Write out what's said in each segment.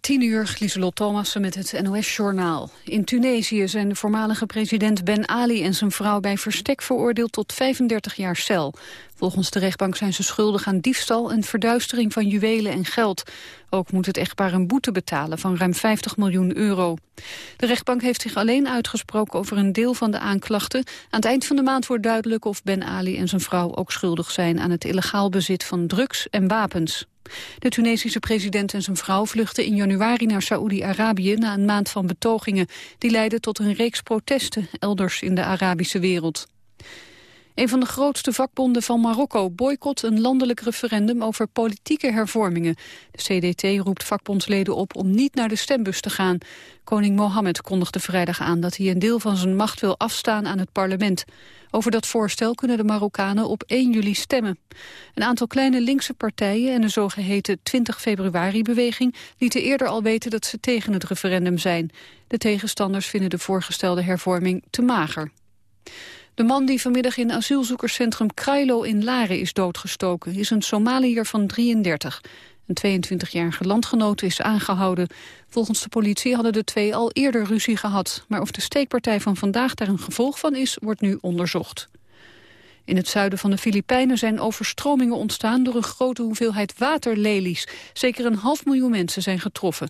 Tien uur, Lieselot Thomassen met het NOS-journaal. In Tunesië zijn de voormalige president Ben Ali en zijn vrouw bij verstek veroordeeld tot 35 jaar cel. Volgens de rechtbank zijn ze schuldig aan diefstal en verduistering van juwelen en geld. Ook moet het echtpaar een boete betalen van ruim 50 miljoen euro. De rechtbank heeft zich alleen uitgesproken over een deel van de aanklachten. Aan het eind van de maand wordt duidelijk of Ben Ali en zijn vrouw ook schuldig zijn aan het illegaal bezit van drugs en wapens. De Tunesische president en zijn vrouw vluchtten in januari naar Saoedi-Arabië na een maand van betogingen. Die leidden tot een reeks protesten elders in de Arabische wereld. Een van de grootste vakbonden van Marokko boycott een landelijk referendum over politieke hervormingen. De CDT roept vakbondsleden op om niet naar de stembus te gaan. Koning Mohammed kondigde vrijdag aan dat hij een deel van zijn macht wil afstaan aan het parlement. Over dat voorstel kunnen de Marokkanen op 1 juli stemmen. Een aantal kleine linkse partijen en de zogeheten 20 februari-beweging... lieten eerder al weten dat ze tegen het referendum zijn. De tegenstanders vinden de voorgestelde hervorming te mager. De man die vanmiddag in asielzoekerscentrum Krailo in Laren is doodgestoken... is een Somaliër van 33. Een 22-jarige landgenoot is aangehouden. Volgens de politie hadden de twee al eerder ruzie gehad. Maar of de steekpartij van vandaag daar een gevolg van is, wordt nu onderzocht. In het zuiden van de Filipijnen zijn overstromingen ontstaan door een grote hoeveelheid waterlelies. Zeker een half miljoen mensen zijn getroffen.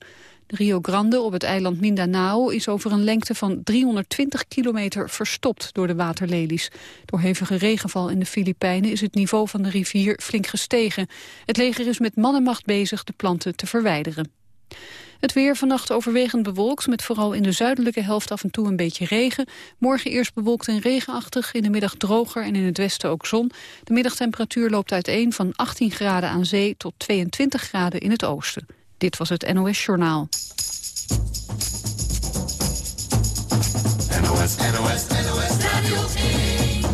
De Rio Grande op het eiland Mindanao is over een lengte van 320 kilometer verstopt door de waterlelies. Door hevige regenval in de Filipijnen is het niveau van de rivier flink gestegen. Het leger is met mannenmacht bezig de planten te verwijderen. Het weer vannacht overwegend bewolkt, met vooral in de zuidelijke helft af en toe een beetje regen. Morgen eerst bewolkt en regenachtig, in de middag droger en in het westen ook zon. De middagtemperatuur loopt uiteen van 18 graden aan zee tot 22 graden in het oosten. Dit was het NOS Journaal. NOS, NOS, NOS Radio 1.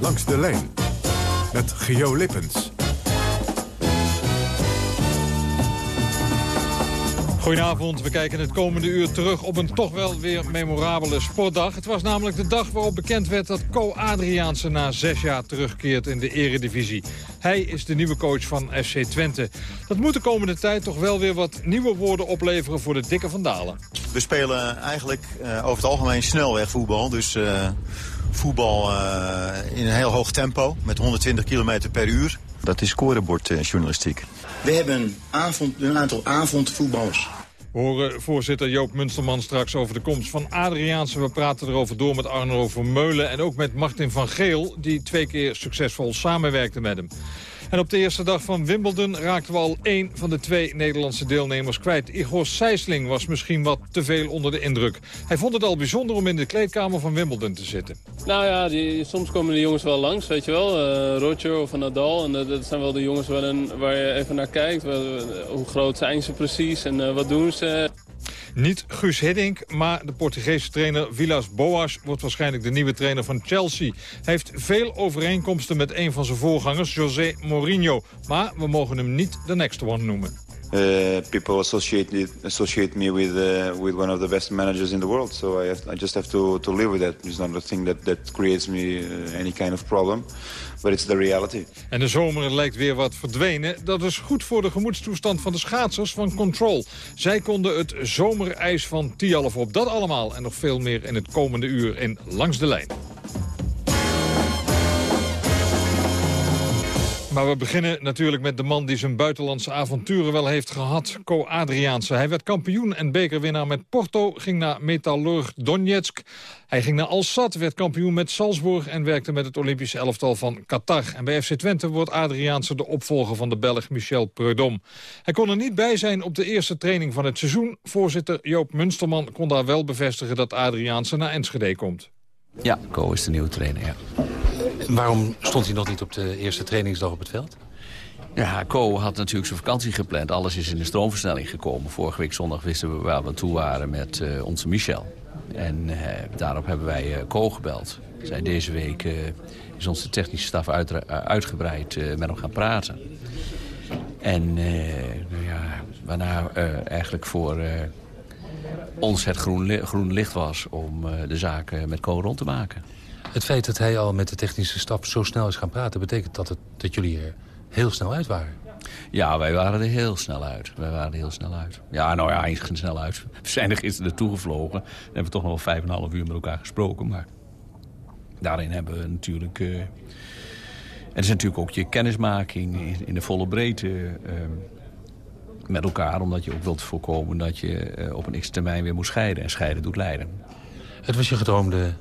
Langs de lijn met Geo Lippens. Goedenavond, we kijken het komende uur terug op een toch wel weer memorabele sportdag. Het was namelijk de dag waarop bekend werd dat Co Adriaanse na zes jaar terugkeert in de eredivisie. Hij is de nieuwe coach van FC Twente. Dat moet de komende tijd toch wel weer wat nieuwe woorden opleveren voor de dikke Vandalen. We spelen eigenlijk uh, over het algemeen snelweg voetbal. Dus uh, voetbal uh, in een heel hoog tempo met 120 km per uur. Dat is scorebordjournalistiek. We hebben avond, een aantal avondvoetballers. We horen voorzitter Joop Munsterman straks over de komst van Adriaanse. We praten erover door met Arno Vermeulen en ook met Martin van Geel... die twee keer succesvol samenwerkte met hem. En op de eerste dag van Wimbledon raakten we al één van de twee Nederlandse deelnemers kwijt. Igor Sijsling was misschien wat te veel onder de indruk. Hij vond het al bijzonder om in de kleedkamer van Wimbledon te zitten. Nou ja, die, soms komen de jongens wel langs, weet je wel. Uh, Roger of Nadal. En dat zijn wel de jongens waar, waar je even naar kijkt. hoe groot zijn ze precies en uh, wat doen ze. Niet Guus Hiddink, maar de Portugese trainer Vilas Boas... wordt waarschijnlijk de nieuwe trainer van Chelsea. Hij heeft veel overeenkomsten met een van zijn voorgangers, José Mourinho. Maar we mogen hem niet de next one noemen. Uh, people associate me with uh, with one of the best managers in the world. So I have, I just have to to live with that. It's not a thing that that creates me uh, any kind of problem. But it's the reality. En de zomer lijkt weer wat verdwenen. Dat is goed voor de gemoedstoestand van de schaatsers van Control. Zij konden het zomerijs van Tialf op. Dat allemaal en nog veel meer in het komende uur in Langs de Lijn. Maar we beginnen natuurlijk met de man die zijn buitenlandse avonturen wel heeft gehad. Co Adriaanse. Hij werd kampioen en bekerwinnaar met Porto. Ging naar Metalurg Donetsk. Hij ging naar Alsat, werd kampioen met Salzburg... en werkte met het Olympische elftal van Qatar. En bij FC Twente wordt Adriaanse de opvolger van de Belg Michel Preudom. Hij kon er niet bij zijn op de eerste training van het seizoen. Voorzitter Joop Munsterman kon daar wel bevestigen dat Adriaanse naar Enschede komt. Ja, Co is de nieuwe trainer, ja. Waarom stond hij nog niet op de eerste trainingsdag op het veld? Ja, Co had natuurlijk zijn vakantie gepland. Alles is in de stroomversnelling gekomen. Vorige week zondag wisten we waar we toe waren met uh, onze Michel. En uh, daarop hebben wij uh, Co gebeld. Zij deze week is onze technische staf uit, uitgebreid met hem gaan praten. En nou ja, waarna eigenlijk voor ons het groen, groen licht was om de zaak met Co rond te maken. Het feit dat hij al met de technische staf zo snel is gaan praten... betekent dat, het, dat jullie er heel snel uit waren. Ja, wij waren er heel snel uit. Wij waren er heel snel uit. Ja, nou ja, eens snel uit. We zijn er gisteren naartoe gevlogen. We hebben toch nog wel vijf en een half uur met elkaar gesproken. Maar daarin hebben we natuurlijk... Uh, het is natuurlijk ook je kennismaking in, de volle breedte uh, met elkaar. Omdat je ook wilt voorkomen dat je uh, op een x-termijn weer moet scheiden. En scheiden doet lijden. Het was je gedroomde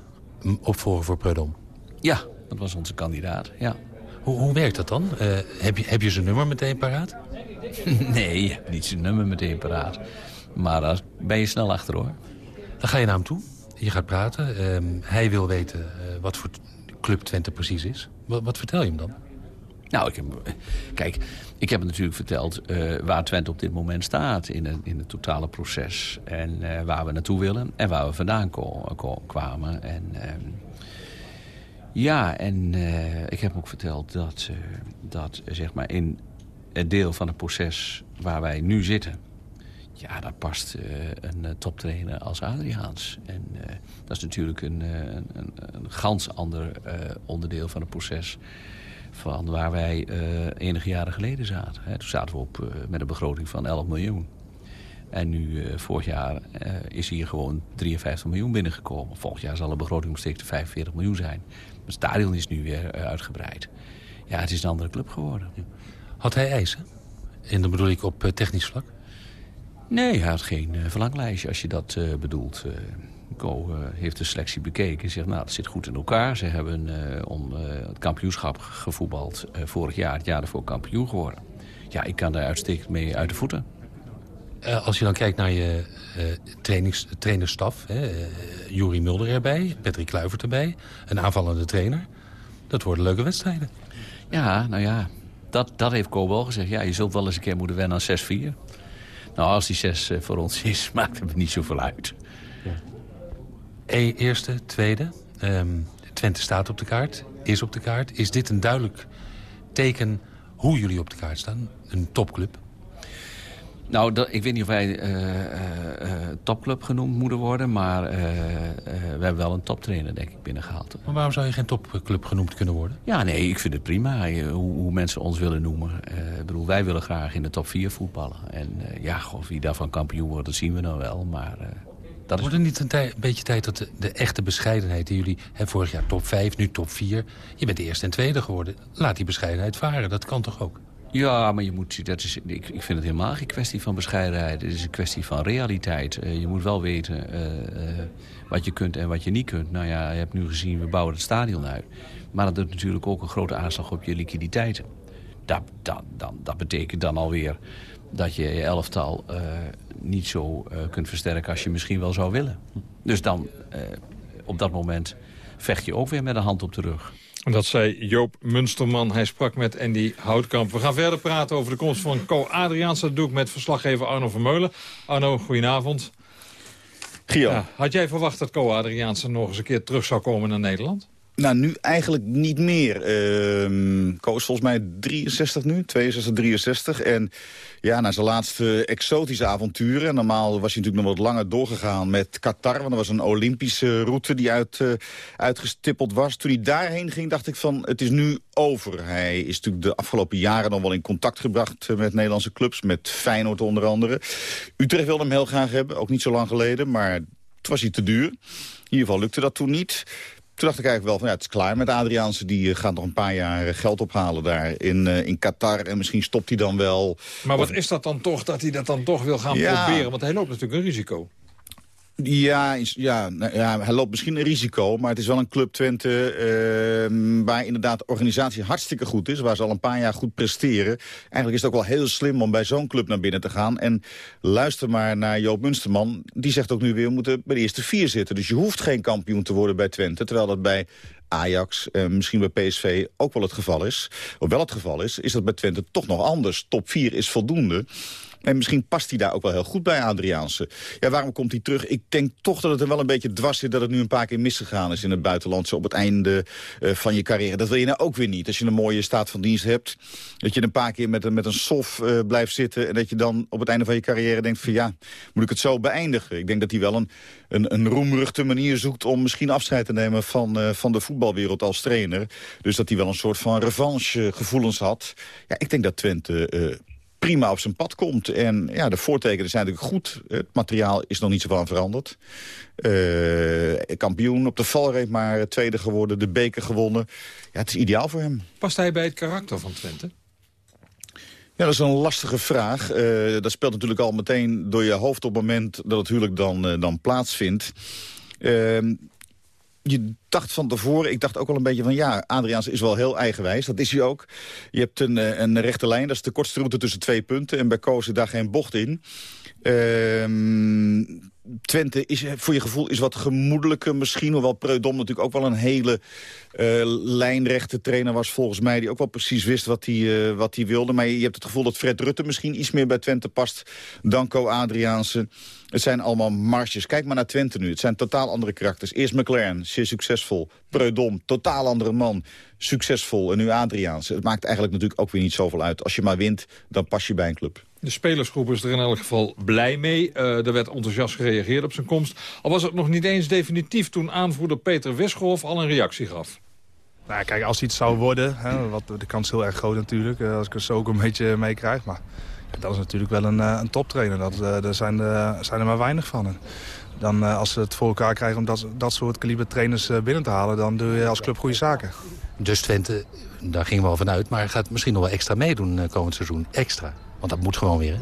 opvolger voor Prudhomme? Ja, dat was onze kandidaat, ja. Hoe, hoe werkt dat dan? Uh, heb, je, heb je zijn nummer meteen paraat? nee, niet zijn nummer meteen paraat. Maar daar ben je snel achter, hoor. Dan ga je naar hem toe. Je gaat praten. Uh, hij wil weten uh, wat voor club Twente precies is. Wat, wat vertel je hem dan? Nou, ik heb, kijk, ik heb natuurlijk verteld uh, waar Twente op dit moment staat in, het, in het totale proces. En uh, waar we naartoe willen en waar we vandaan kwamen. En, uh, ja, en ik heb ook verteld dat, dat zeg maar in het deel van het proces waar wij nu zitten... Ja, daar past een toptrainer als Adriaans. En dat is natuurlijk een, een, een, een gans ander onderdeel van het proces van waar wij uh, enige jaren geleden zaten. Hè. Toen zaten we op uh, met een begroting van 11 miljoen. En nu, uh, vorig jaar, is hier gewoon 53 miljoen binnengekomen. Volgend jaar zal de begroting nog steeds 45 miljoen zijn. Het stadion is nu weer uitgebreid. Ja, het is een andere club geworden. Had hij eisen? En dan bedoel ik op technisch vlak? Nee, hij had geen verlanglijstje als je dat bedoelt. Co uh, heeft de selectie bekeken en zegt, nou, dat zit goed in elkaar. Ze hebben uh, om uh, het kampioenschap gevoetbald vorig jaar, het jaar ervoor kampioen geworden. Ja, ik kan daar uitstekend mee uit de voeten. als je dan kijkt naar je trainings, trainerstaf, hè, Jurie Mulder erbij, Patrick Kluivert erbij, een aanvallende trainer. Dat worden leuke wedstrijden. Ja, nou ja, dat, dat heeft Co wel gezegd. Ja, je zult wel eens een keer moeten wennen aan 6-4. Nou, als die 6 voor ons is, maakt het niet zoveel uit. Ja. E eerste, tweede. Um, Twente staat op de kaart, is op de kaart. Is dit een duidelijk teken hoe jullie op de kaart staan? Een topclub? Nou, dat, ik weet niet of wij uh, uh, topclub genoemd moeten worden... maar we hebben wel een toptrainer, denk ik, binnengehaald. Maar waarom zou je geen topclub genoemd kunnen worden? Ja, nee, ik vind het prima hoe, hoe mensen ons willen noemen. ik bedoel, wij willen graag in de top 4 voetballen. En ja, of wie daarvan kampioen wordt, dat zien we nou wel. Maar dat Wordt het niet een, een, beetje tijd dat de, de, echte bescheidenheid... die jullie hè, vorig jaar top 5, nu top 4... je bent de eerste en tweede geworden. Laat die bescheidenheid varen, dat kan toch ook? Ja, maar je moet, dat is, ik, ik vind het helemaal geen kwestie van bescheidenheid. Het is een kwestie van realiteit. Uh, je moet wel weten uh, uh, wat je kunt en wat je niet kunt. Nou ja, je hebt nu gezien, we bouwen het stadion uit. Maar dat doet natuurlijk ook een grote aanslag op je liquiditeiten. Dat, dat, dat, dat betekent dan alweer dat je je elftal uh, niet zo uh, kunt versterken als je misschien wel zou willen. Dus dan, uh, op dat moment, vecht je ook weer met een hand op de rug. Dat zei Joop Munsterman. Hij sprak met Andy Houtkamp. We gaan verder praten over de komst van Co Adriaans. Dat doe ik met verslaggever Arno Vermeulen. Arno, goedenavond. Gio. Ja, had jij verwacht dat Co Adriaanse nog eens een keer terug zou komen naar Nederland? Nou, nu eigenlijk niet meer. Uh, Ko is volgens mij 63 nu, 62, 63. En ja, na zijn laatste exotische avonturen... normaal was hij natuurlijk nog wat langer doorgegaan met Qatar... want er was een Olympische route die uit, uh, uitgestippeld was. Toen hij daarheen ging, dacht ik van, het is nu over. Hij is natuurlijk de afgelopen jaren nog wel in contact gebracht... met Nederlandse clubs, met Feyenoord onder andere. Utrecht wilde hem heel graag hebben, ook niet zo lang geleden... maar het was hij te duur. In ieder geval lukte dat toen niet toen dacht ik eigenlijk wel van ja, het is klaar met Adriaanse. Die uh, gaat nog een paar jaar eh, geld ophalen daar in, uh, in Qatar. En misschien stopt hij dan wel. Maar wat is dat dan toch, dat hij dat dan toch wil gaan proberen? Want hij loopt natuurlijk een risico. Ja, ja, nou ja, hij loopt misschien een risico, maar het is wel een club Twente... Uh, waar inderdaad de organisatie hartstikke goed is, waar ze al een paar jaar goed presteren. Eigenlijk is het ook wel heel slim om bij zo'n club naar binnen te gaan. En luister maar naar Joop Munsterman, die zegt ook nu weer... we moeten bij de eerste vier zitten, dus je hoeft geen kampioen te worden bij Twente... terwijl dat bij Ajax, uh, misschien bij PSV ook wel het geval is... of wel het geval is, is dat bij Twente toch nog anders. Top 4 is voldoende. En misschien past hij daar ook wel heel goed bij, Adriaanse. Ja, waarom komt hij terug? Ik denk toch dat het er wel een beetje dwars zit... dat het nu een paar keer misgegaan is in het buitenland... op het einde uh, van je carrière. Dat wil je nou ook weer niet. Als je een mooie staat van dienst hebt... dat je een paar keer met, met een sof uh, blijft zitten... en dat je dan op het einde van je carrière denkt van... ja, moet ik het zo beëindigen? Ik denk dat hij wel een, een, een roemruchte manier zoekt... om misschien afscheid te nemen van, uh, van de voetbalwereld als trainer. Dus dat hij wel een soort van revanche gevoelens had. Ja, ik denk dat Twente prima op zijn pad komt. En ja, de voortekenen zijn natuurlijk goed. Het materiaal is nog niet zoveel aan veranderd. Uh, kampioen op de valreep, maar tweede geworden. De beker gewonnen. Ja, het is ideaal voor hem. Past hij bij het karakter van Twente? Ja, dat is een lastige vraag. Uh, dat speelt natuurlijk al meteen door je hoofd op het moment dat het huwelijk dan, uh, dan plaatsvindt. Uh, je dacht van tevoren, ik dacht ook wel een beetje van... ja, Adriaans is wel heel eigenwijs, dat is hij ook. Je hebt een, een rechte lijn, dat is de kortste route tussen twee punten... en bij Koos daar geen bocht in. Uh, Twente is voor je gevoel is wat gemoedelijker misschien. Hoewel Preudom natuurlijk ook wel een hele uh, lijnrechte trainer was volgens mij. Die ook wel precies wist wat hij, wat hij wilde. Maar je hebt het gevoel dat Fred Rutte misschien iets meer bij Twente past. dan Co Adriaanse. Het zijn allemaal marges. Kijk maar naar Twente nu. Het zijn totaal andere karakters. Eerst McLaren, zeer succesvol. Preudom, totaal andere man. Succesvol. En nu Adriaanse. Het maakt eigenlijk natuurlijk ook weer niet zoveel uit. Als je maar wint, dan pas je bij een club. De spelersgroep is er in elk geval blij mee. Uh, er werd enthousiast gereageerd op zijn komst. Al was het nog niet eens definitief toen aanvoerder Peter Wisgerhoff al een reactie gaf. Nou, kijk, als iets zou worden, hè, wat, de kans is heel erg groot natuurlijk, als ik er zo ook een beetje mee krijg. Maar dat is natuurlijk wel een, een toptrainer, dat, uh, daar zijn, de, zijn er maar weinig van. Dan, als ze het voor elkaar krijgen om dat, dat soort kaliber trainers binnen te halen, dan doe je als club goede zaken. Dus Twente, daar gingen we al vanuit, maar gaat misschien nog wel extra meedoen komend seizoen. Extra. Want dat moet gewoon weer, hè?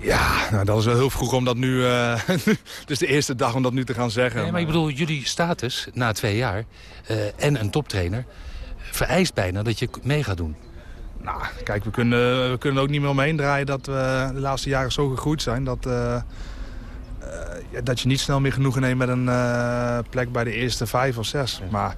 Ja, nou, dat is wel heel vroeg om dat nu... Uh, dus de eerste dag om dat nu te gaan zeggen. Nee, maar ik bedoel, jullie status na twee jaar uh, en een toptrainer... vereist bijna dat je mee gaat doen. Nou, kijk, we kunnen, we kunnen ook niet meer omheen draaien... dat we de laatste jaren zo gegroeid zijn... dat, uh, dat je niet snel meer genoegen neemt met een plek bij de eerste vijf of zes. Ja. Maar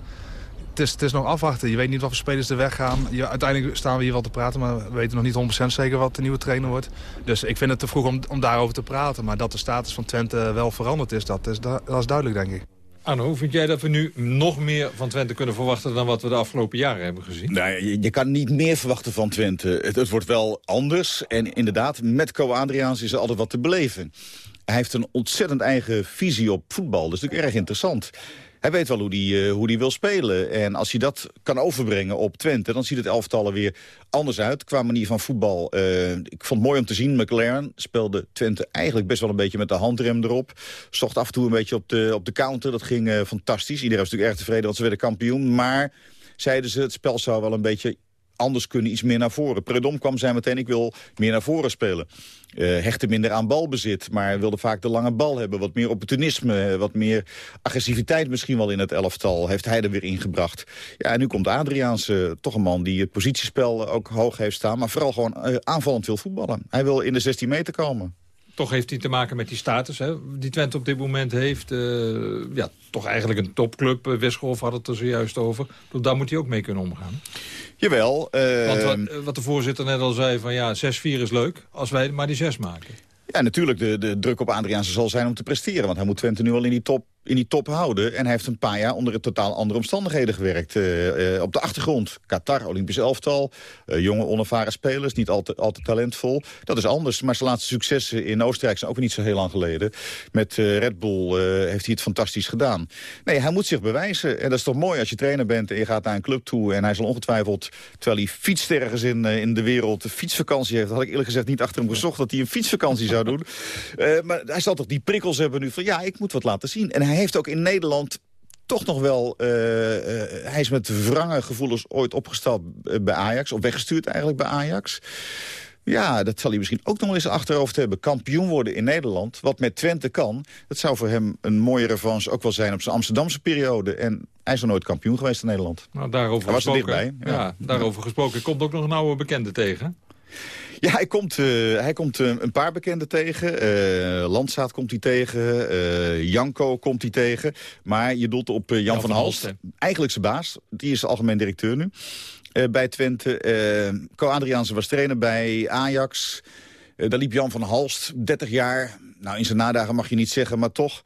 het is, het is nog afwachten. Je weet niet wat voor spelers er weggaan. Je, uiteindelijk staan we hier wel te praten, maar we weten nog niet 100% zeker wat de nieuwe trainer wordt. Dus ik vind het te vroeg om, om daarover te praten. Maar dat de status van Twente wel veranderd is, dat is, dat is duidelijk, denk ik. Arno, vind jij dat we nu nog meer van Twente kunnen verwachten... dan wat we de afgelopen jaren hebben gezien? Nee, je, je kan niet meer verwachten van Twente. Het, het, wordt wel anders. En inderdaad, met Co Adriaans is er altijd wat te beleven. Hij heeft een ontzettend eigen visie op voetbal. Dat is natuurlijk erg interessant. Hij weet wel hoe hij uh, hoe die wil spelen. En als hij dat kan overbrengen op Twente... dan ziet het elftal er weer anders uit qua manier van voetbal. Uh, ik vond het mooi om te zien. McLaren speelde Twente eigenlijk best wel een beetje met de handrem erop. Zocht af en toe een beetje op de, op de counter. Dat ging uh, fantastisch. Iedereen was natuurlijk erg tevreden, want ze werden kampioen. Maar zeiden ze, het spel zou wel een beetje anders kunnen iets meer naar voren. Predom kwam zei meteen, ik wil meer naar voren spelen. Uh, hechtte minder aan balbezit, maar wilde vaak de lange bal hebben. Wat meer opportunisme, wat meer agressiviteit misschien wel in het elftal. Heeft hij er weer ingebracht. Ja, en nu komt Adriaans, uh, toch een man die het positiespel ook hoog heeft staan. Maar vooral gewoon aanvallend wil voetballen. Hij wil in de 16 meter komen toch heeft hij te maken met die status hè, die Twente op dit moment heeft. Uh, ja, toch eigenlijk een topclub. Uh, Westgolf had het er zojuist over. Dus daar moet hij ook mee kunnen omgaan. Jawel. Uh, Want wat, wat, de voorzitter net al zei, van ja, 6-4 is leuk als wij maar die 6 maken. Ja, natuurlijk, de, de druk op Adriaanse zal zijn om te presteren. Want hij moet Twente nu al in die top in die top houden. En hij heeft een paar jaar onder totaal andere omstandigheden gewerkt. Uh, uh, op de achtergrond, Qatar, Olympisch elftal. Uh, jonge, onervaren spelers, niet altijd, altijd talentvol. Dat is anders, maar zijn laatste successen in Oostenrijk zijn ook niet zo heel lang geleden. Met Red Bull heeft hij het fantastisch gedaan. Nee, hij moet zich bewijzen. En dat is toch mooi als je trainer bent en je gaat naar een club toe. En hij zal ongetwijfeld, terwijl hij fietst ergens in, in de wereld... fietsvakantie heeft, had ik eerlijk gezegd niet achter hem gezocht... dat hij een fietsvakantie zou doen. maar hij zal toch die prikkels hebben nu van... ja, ik moet wat laten zien. En hij heeft ook in Nederland toch nog wel... Uh, uh, hij is met wrange gevoelens ooit opgesteld bij Ajax. Of weggestuurd eigenlijk bij Ajax. Ja, dat zal hij misschien ook nog eens achterhoofd hebben. Kampioen worden in Nederland, wat met Twente kan. Dat zou voor hem een mooie revanche ook wel zijn op zijn Amsterdamse periode. En hij is nog nooit kampioen geweest in Nederland. Nou, daarover hij was er dichtbij. Ja, daarover gesproken. Komt ook nog een oude bekende tegen. Ja, hij komt, uh, hij komt uh, een paar bekenden tegen. Uh, Landzaat komt hij tegen. Janko komt hij tegen. Maar je doelt op Jan, Jan, van, van Halst. Eigenlijk zijn baas. Die is de algemeen directeur nu. bij Twente. Co Adriaanse was trainer bij Ajax. Daar liep Jan van Halst, 30 jaar. Nou, in zijn nadagen mag je niet zeggen, maar toch...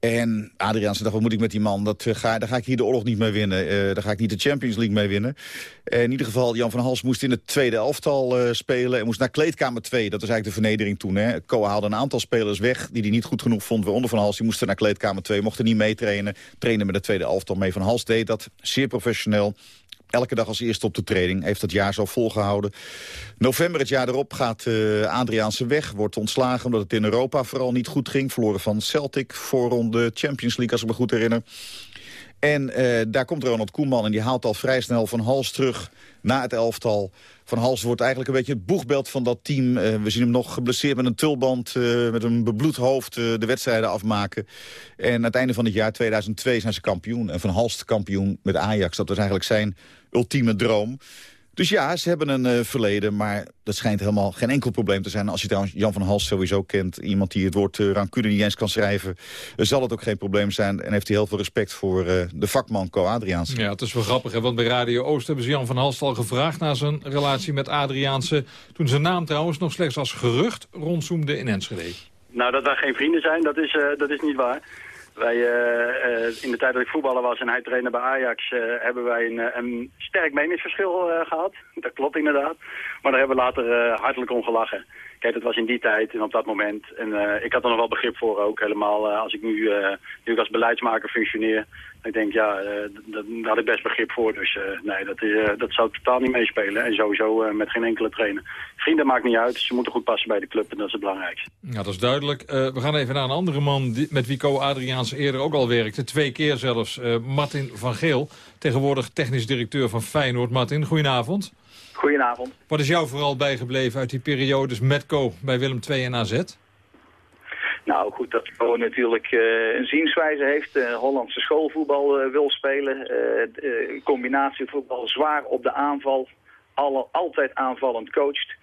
En Adriaanse dacht, wat moet ik met die man? Dat, uh, ga, daar ga ik hier de oorlog niet mee winnen. Uh, daar ga ik niet de Champions League mee winnen. In ieder geval, Jan van Hals moest in het tweede elftal spelen... en moest naar kleedkamer 2. Dat was eigenlijk de vernedering toen. Hè. Haalde een aantal spelers weg die hij niet goed genoeg vond. Waaronder Van Hals, die moesten naar kleedkamer 2. Mochten niet meetrainen. Trainen met het tweede elftal mee. Van Hals deed dat, zeer professioneel elke dag als eerste op de training. Heeft dat jaar zo volgehouden. November het jaar erop gaat uh, Adriaanse weg. Wordt ontslagen omdat het in Europa vooral niet goed ging. Verloren van Celtic voor de Champions League, als ik me goed herinner. En uh, daar komt Ronald Koeman en die haalt al vrij snel Van Hals terug naar het elftal. Van Hals wordt eigenlijk een beetje het boegbeeld van dat team. Uh, we zien hem nog geblesseerd met een tulband, uh, met een bebloed hoofd de wedstrijden afmaken. En aan het einde van het jaar 2002 zijn ze kampioen. En Van Hals kampioen met Ajax. Dat was eigenlijk zijn ultieme droom. Dus ja, ze hebben een uh, verleden, maar dat schijnt helemaal geen enkel probleem te zijn. Als je trouwens Jan van Hals sowieso kent, iemand die het woord uh, rancune niet eens kan schrijven... Uh, zal het ook geen probleem zijn en heeft hij heel veel respect voor de vakman Co Adriaanse. Ja, het is wel grappig, hè? want bij Radio Oost hebben ze Jan van Hals al gevraagd... naar zijn relatie met Adriaanse, toen zijn naam trouwens nog slechts als gerucht rondzoomde in Enschede. Nou, dat wij geen vrienden zijn, dat is, dat is niet waar. Wij, uh, uh, in de tijd dat ik voetballer was en hij trainde bij Ajax, uh, hebben wij een, een sterk meningsverschil gehad. Dat klopt inderdaad. Maar daar hebben we later hartelijk om gelachen. Kijk, dat was in die tijd en op dat moment. En ik had er nog wel begrip voor ook, helemaal als ik nu, nu ik als beleidsmaker functioneer. Ik denk, ja, daar had ik best begrip voor. Dus nee, dat, dat zou totaal niet meespelen. En sowieso met geen enkele trainer. Vrienden maakt niet uit. Ze moeten goed passen bij de club en dat is het belangrijkste. Ja, dat is duidelijk. We gaan even naar een andere man die, met wie Co Adriaans eerder ook al werkte. Twee keer zelfs. Martin van Geel, tegenwoordig technisch directeur van Feyenoord. Martin, goedenavond. Goedenavond. Wat is jou vooral bijgebleven uit die periodes met Co bij Willem II en AZ? Nou goed, dat Co natuurlijk uh, een zienswijze heeft. Uh, Hollandse schoolvoetbal uh, wil spelen. combinatievoetbal zwaar op de aanval. Altijd aanvallend coacht.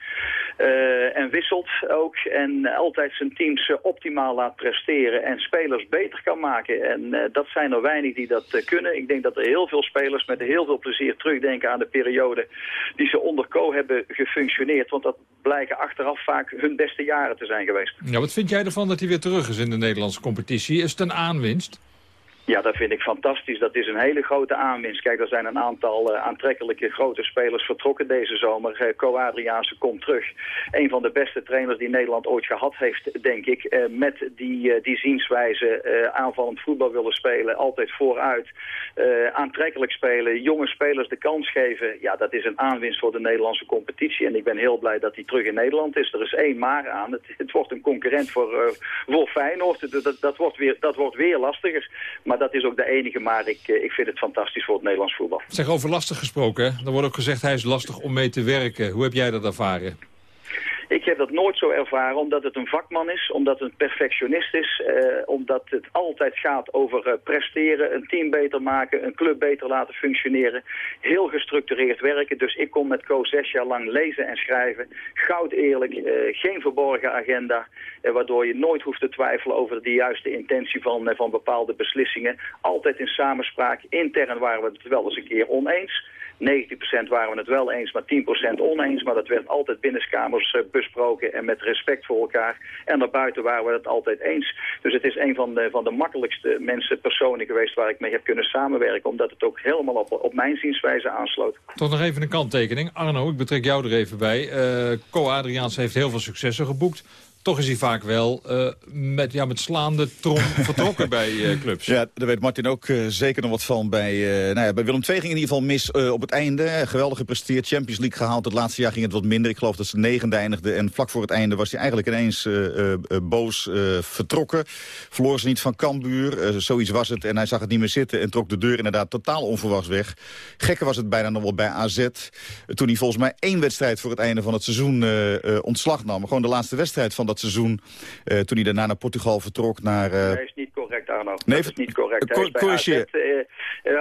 Uh, en wisselt ook en altijd zijn teams uh, optimaal laat presteren en spelers beter kan maken. En uh, dat zijn er weinig die dat kunnen. Ik denk dat er heel veel spelers met heel veel plezier terugdenken aan de periode die ze onder Co hebben gefunctioneerd. Want dat blijken achteraf vaak hun beste jaren te zijn geweest. Ja, wat vind jij ervan dat hij weer terug is in de Nederlandse competitie? Is het een aanwinst? Ja, dat vind ik fantastisch. Dat is een hele grote aanwinst. Kijk, er zijn een aantal uh, aantrekkelijke grote spelers vertrokken deze zomer. Uh, Co Adriaanse komt terug. Een van de beste trainers die Nederland ooit gehad heeft, denk ik. Uh, met die, die zienswijze aanvallend voetbal willen spelen. Altijd vooruit. aantrekkelijk spelen. Jonge spelers de kans geven. Ja, dat is een aanwinst voor de Nederlandse competitie. En ik ben heel blij dat hij terug in Nederland is. Er is één maar aan. Het, wordt een concurrent voor, voor Feyenoord. Dat, dat, wordt weer, dat wordt weer lastiger. Maar dat is ook de enige, maar ik, ik vind het fantastisch voor het Nederlands voetbal. Zeg, over lastig gesproken, hè? wordt ook gezegd hij is lastig om mee te werken. Hoe heb jij dat ervaren? Ik heb dat nooit zo ervaren, omdat het een vakman is, omdat het een perfectionist is, eh, omdat het altijd gaat over uh, presteren, een team beter maken, een club beter laten functioneren. Heel gestructureerd werken, dus ik kom met Co zes jaar lang lezen en schrijven. Goud eerlijk, uh, geen verborgen agenda, waardoor je nooit hoeft te twijfelen over de juiste intentie van, van bepaalde beslissingen. Altijd in samenspraak, intern waren we het wel eens een keer oneens. 90% waren we het wel eens, maar 10% oneens. Maar dat werd altijd binnenskamers uh, besproken en met respect voor elkaar. En daarbuiten waren we het altijd eens. Dus het is een van de, van de makkelijkste mensen, personen geweest waar ik mee heb kunnen samenwerken. Omdat het ook helemaal op, op mijn zienswijze aansloot. Toch nog even een kanttekening. Arno, ik betrek jou er even bij. Uh, Co Adriaans heeft heel veel successen geboekt toch is hij vaak wel uh, met, ja, met slaande trom vertrokken bij uh, clubs. Ja, daar weet Martin ook uh, zeker nog wat van. Bij, nou ja, bij Willem II ging in ieder geval mis op het einde. Geweldig gepresteerd, Champions League gehaald. Het laatste jaar ging het wat minder. Ik geloof dat ze negende eindigde. En vlak voor het einde was hij eigenlijk ineens boos vertrokken. Verloor ze niet van Cambuur. zoiets was het. En hij zag het niet meer zitten en trok de deur inderdaad totaal onverwachts weg. Gekker was het bijna nog wel bij AZ. Toen hij volgens mij één wedstrijd voor het einde van het seizoen ontslag nam. Gewoon de laatste wedstrijd van dat seizoen. Uh, toen hij daarna naar Portugal vertrok. Naar, uh... Nee, is niet correct, Arno. Nee, dat is niet correct. Co bij, AZ, uh,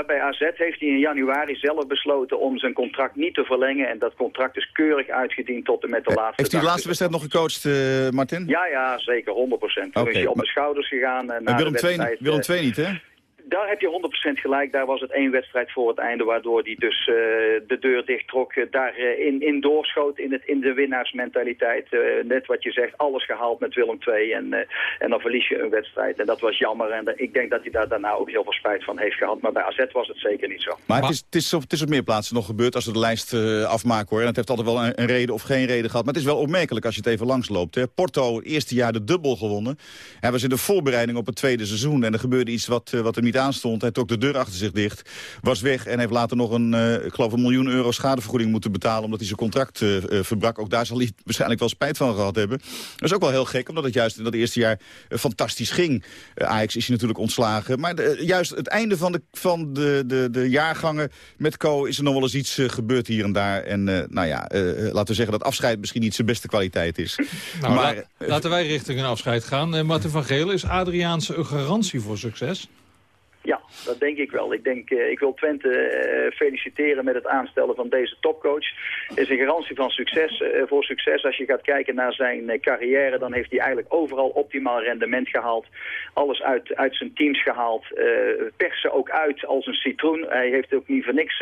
bij AZ heeft hij in januari zelf besloten om zijn contract niet te verlengen. En dat contract is keurig uitgediend tot en met de laatste Heeft hij de laatste wedstrijd nog gecoacht, Martin? Ja, ja, zeker, 100 procent. Toen okay, is hij op de schouders gegaan. en Willem, II, Willem II niet, hè? Daar heb je 100% gelijk. Daar was het één wedstrijd voor het einde, waardoor hij dus uh, de deur dicht trok. Uh, daarin in doorschoot in, het, in de winnaarsmentaliteit. net wat je zegt, alles gehaald met Willem II. En, en dan verlies je een wedstrijd. En dat was jammer. En ik denk dat hij daar daarna ook heel veel spijt van heeft gehad. Maar bij AZ was het zeker niet zo. Maar het is, het is, op, het is op meer plaatsen nog gebeurd als we de lijst afmaken. hoor. En het heeft altijd wel een, een, reden of geen reden gehad. Maar het is wel opmerkelijk als je het even langsloopt. Hè. Porto, eerste jaar de dubbel gewonnen. Hij was in de voorbereiding op het tweede seizoen. En er gebeurde iets wat, wat er niet aanstond. Hij trok de deur achter zich dicht, was weg... en heeft later nog een, uh, ik geloof een miljoen euro schadevergoeding moeten betalen... omdat hij zijn contract uh, verbrak. Ook daar zal hij waarschijnlijk wel spijt van gehad hebben. Dat is ook wel heel gek, omdat het juist in dat eerste jaar fantastisch ging. Ajax is hij natuurlijk ontslagen. Maar de, juist het einde van, de, van de, de, de jaargangen met Co... is er nog wel eens iets gebeurd hier en daar. En nou ja, laten we zeggen dat afscheid misschien niet zijn beste kwaliteit is. Nou, maar, laten wij richting een afscheid gaan. Martin van Geel, is Adriaanse een garantie voor succes? Ja, dat denk ik wel. Ik, denk, uh, ik wil Twente uh, feliciteren met het aanstellen van deze topcoach. Het is een garantie van succes, uh, voor succes. Als je gaat kijken naar zijn carrière, dan heeft hij eigenlijk overal optimaal rendement gehaald. Alles uit, uit zijn teams gehaald. persen ook uit als een citroen. Hij heeft ook niet voor niks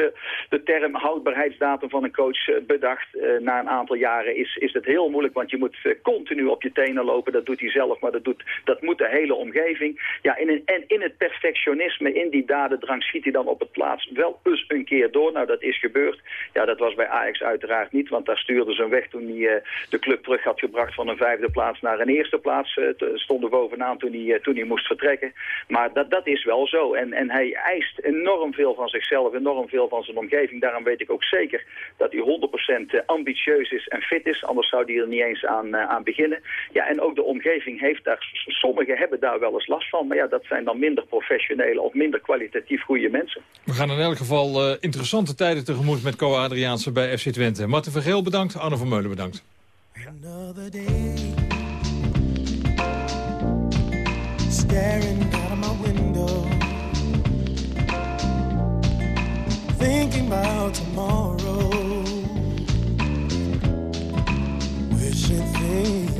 de term houdbaarheidsdatum van een coach bedacht. na een aantal jaren is, is het heel moeilijk, want je moet continu op je tenen lopen. Dat doet hij zelf, maar dat, doet, dat moet de hele omgeving. Ja, in en in het perfectionisme in die dadendrang schiet hij dan op het plaats wel eens een keer door. Nou, dat is gebeurd. Ja, dat was bij Ajax uiteraard niet, want daar stuurde ze hem weg toen hij uh, de club terug had gebracht van een vijfde plaats naar een eerste plaats. Uh, stonden bovenaan toen hij, uh, toen hij moest vertrekken. Maar dat, dat is wel zo. En, en hij eist enorm veel van zichzelf, enorm veel van zijn omgeving. Daarom weet ik ook zeker dat hij 100% ambitieus is en fit is. Anders zou hij er niet eens aan, aan beginnen. Ja, en ook de omgeving heeft daar, sommigen hebben daar wel eens last van. Maar ja, dat zijn dan minder professionele of minder kwalitatief goede mensen. We gaan in elk geval uh, interessante tijden tegemoet met Co Adriaanse bij FC Twente. Martin Vergeel bedankt, Arno van Meulen bedankt. Another day Staring out of my window Thinking about tomorrow Wishing things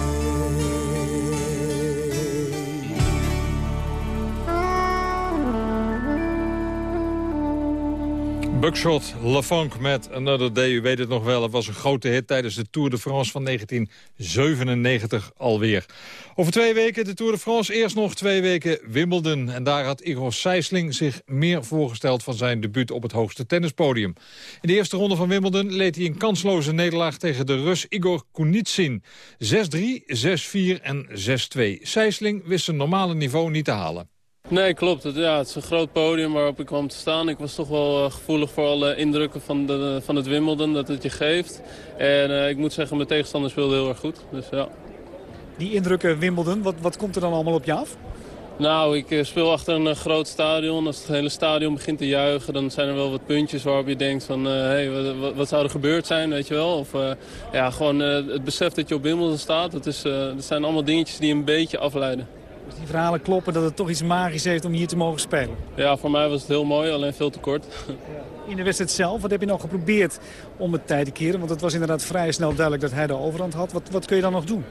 Buckshot LaFonk met Another Day. U weet het nog wel, het was een grote hit tijdens de Tour de France van 1997 alweer. Over twee weken de Tour de France, eerst nog twee weken Wimbledon. En daar had Igor Sijsling zich meer voorgesteld van zijn debuut op het hoogste tennispodium. In de eerste ronde van Wimbledon leed hij een kansloze nederlaag tegen de Rus Igor Kunitsin. 6-3, 6-4 en 6-2. Sijsling wist zijn normale niveau niet te halen. Nee, klopt. Het, ja, het is een groot podium waarop ik kwam te staan. Ik was toch wel uh, gevoelig voor alle indrukken van, de, van het Wimbledon dat het je geeft. En uh, ik moet zeggen, mijn tegenstander speelde heel erg goed. Dus, ja. Die indrukken Wimbledon, wat, wat komt er dan allemaal op je af? Nou, ik uh, speel achter een groot stadion. Als het hele stadion begint te juichen, dan zijn er wel wat puntjes waarop je denkt van... hé, hey, wat, wat, zou er gebeurd zijn, weet je wel? Of ja, gewoon het besef dat je op Wimbledon staat. Dat, is, dat zijn allemaal dingetjes die een beetje afleiden. Die verhalen kloppen dat het toch iets magisch heeft om hier te mogen spelen. Ja, voor mij was het heel mooi, alleen veel te kort. In de wedstrijd zelf, wat heb je nou geprobeerd om het tijd te keren? Want het was inderdaad vrij snel duidelijk dat hij de overhand had. Wat, wat kun je dan nog doen?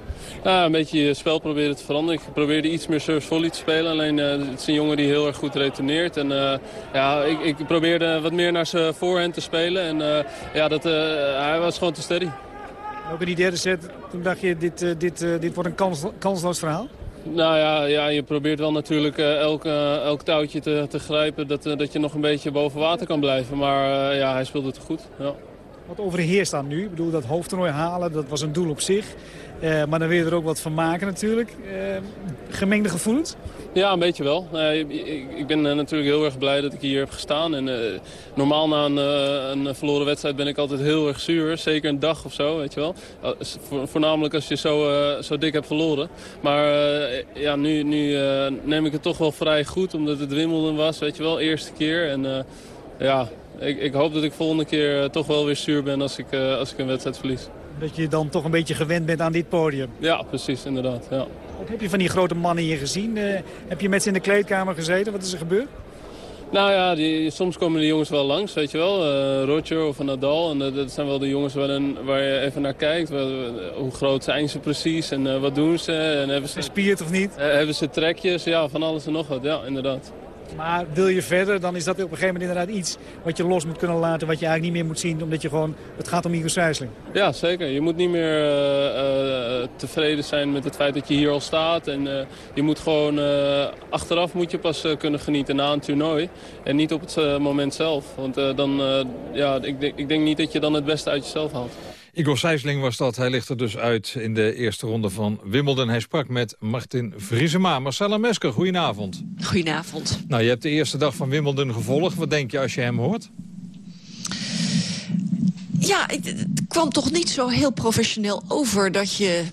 Ja, een beetje je spel proberen te veranderen. Ik probeerde iets meer service volley te spelen. Alleen uh, het is een jongen die heel erg goed retourneert. En uh, ja, ik, ik, probeerde wat meer naar zijn voorhand te spelen. En uh, ja, dat, hij was gewoon te steady. Ook in die derde set, toen dacht je, dit, dit, dit wordt een kans, kansloos verhaal? Nou ja, ja, je probeert wel natuurlijk uh, elk, uh, elk touwtje te, te grijpen... Dat, uh, dat je nog een beetje boven water kan blijven. Maar ja, hij speelde het goed. Ja. Wat overheerst dan nu? Ik bedoel, dat hoofdtoernooi halen, dat was een doel op zich. maar dan wil je er ook wat van maken natuurlijk. gemengde gevoelens? Ja, een beetje wel. ik, ik, ben natuurlijk heel erg blij dat ik hier heb gestaan. En, normaal na een, een, verloren wedstrijd ben ik altijd heel erg zuur. Zeker een dag of zo, weet je wel. voornamelijk als je zo, zo dik hebt verloren. Maar ja, nu, nu neem ik het toch wel vrij goed, omdat het Wimbledon was, weet je wel. Eerste keer. En ja, ik, ik, hoop dat ik volgende keer toch wel weer zuur ben als ik, als ik een wedstrijd verlies. Dat je dan toch een beetje gewend bent aan dit podium. Ja, precies, inderdaad. Ja. Wat heb je van die grote mannen hier gezien? Uh, heb je met ze in de kleedkamer gezeten? Wat is er gebeurd? Nou ja, die, soms komen de jongens wel langs, weet je wel. Uh, Roger of Nadal. En uh, dat zijn wel de jongens waar, een, waar, je even naar kijkt. hoe groot zijn ze precies en wat doen ze? En hebben ze Gespierd of niet? hebben ze trekjes? Ja, van alles en nog wat. Ja, inderdaad. Maar wil je verder, dan is dat op een gegeven moment inderdaad iets wat je los moet kunnen laten. Wat je eigenlijk niet meer moet zien, omdat je gewoon, het gaat om Igor Sijsling. Ja, zeker. Je moet niet meer uh, uh, tevreden zijn met het feit dat je hier al staat. En uh, je moet gewoon, achteraf moet je pas kunnen genieten na een toernooi. En niet op het moment zelf. Want dan, ja, ik, ik denk niet dat je dan het beste uit jezelf haalt. Igor Sijsling was dat. Hij ligt er dus uit in de eerste ronde van Wimbledon. Hij sprak met Martin Vriesema. Marcella Mesker, goedenavond. Goedenavond. Nou, je hebt de eerste dag van Wimbledon gevolgd. Wat denk je als je hem hoort? Ja, het kwam toch niet zo heel professioneel over dat je,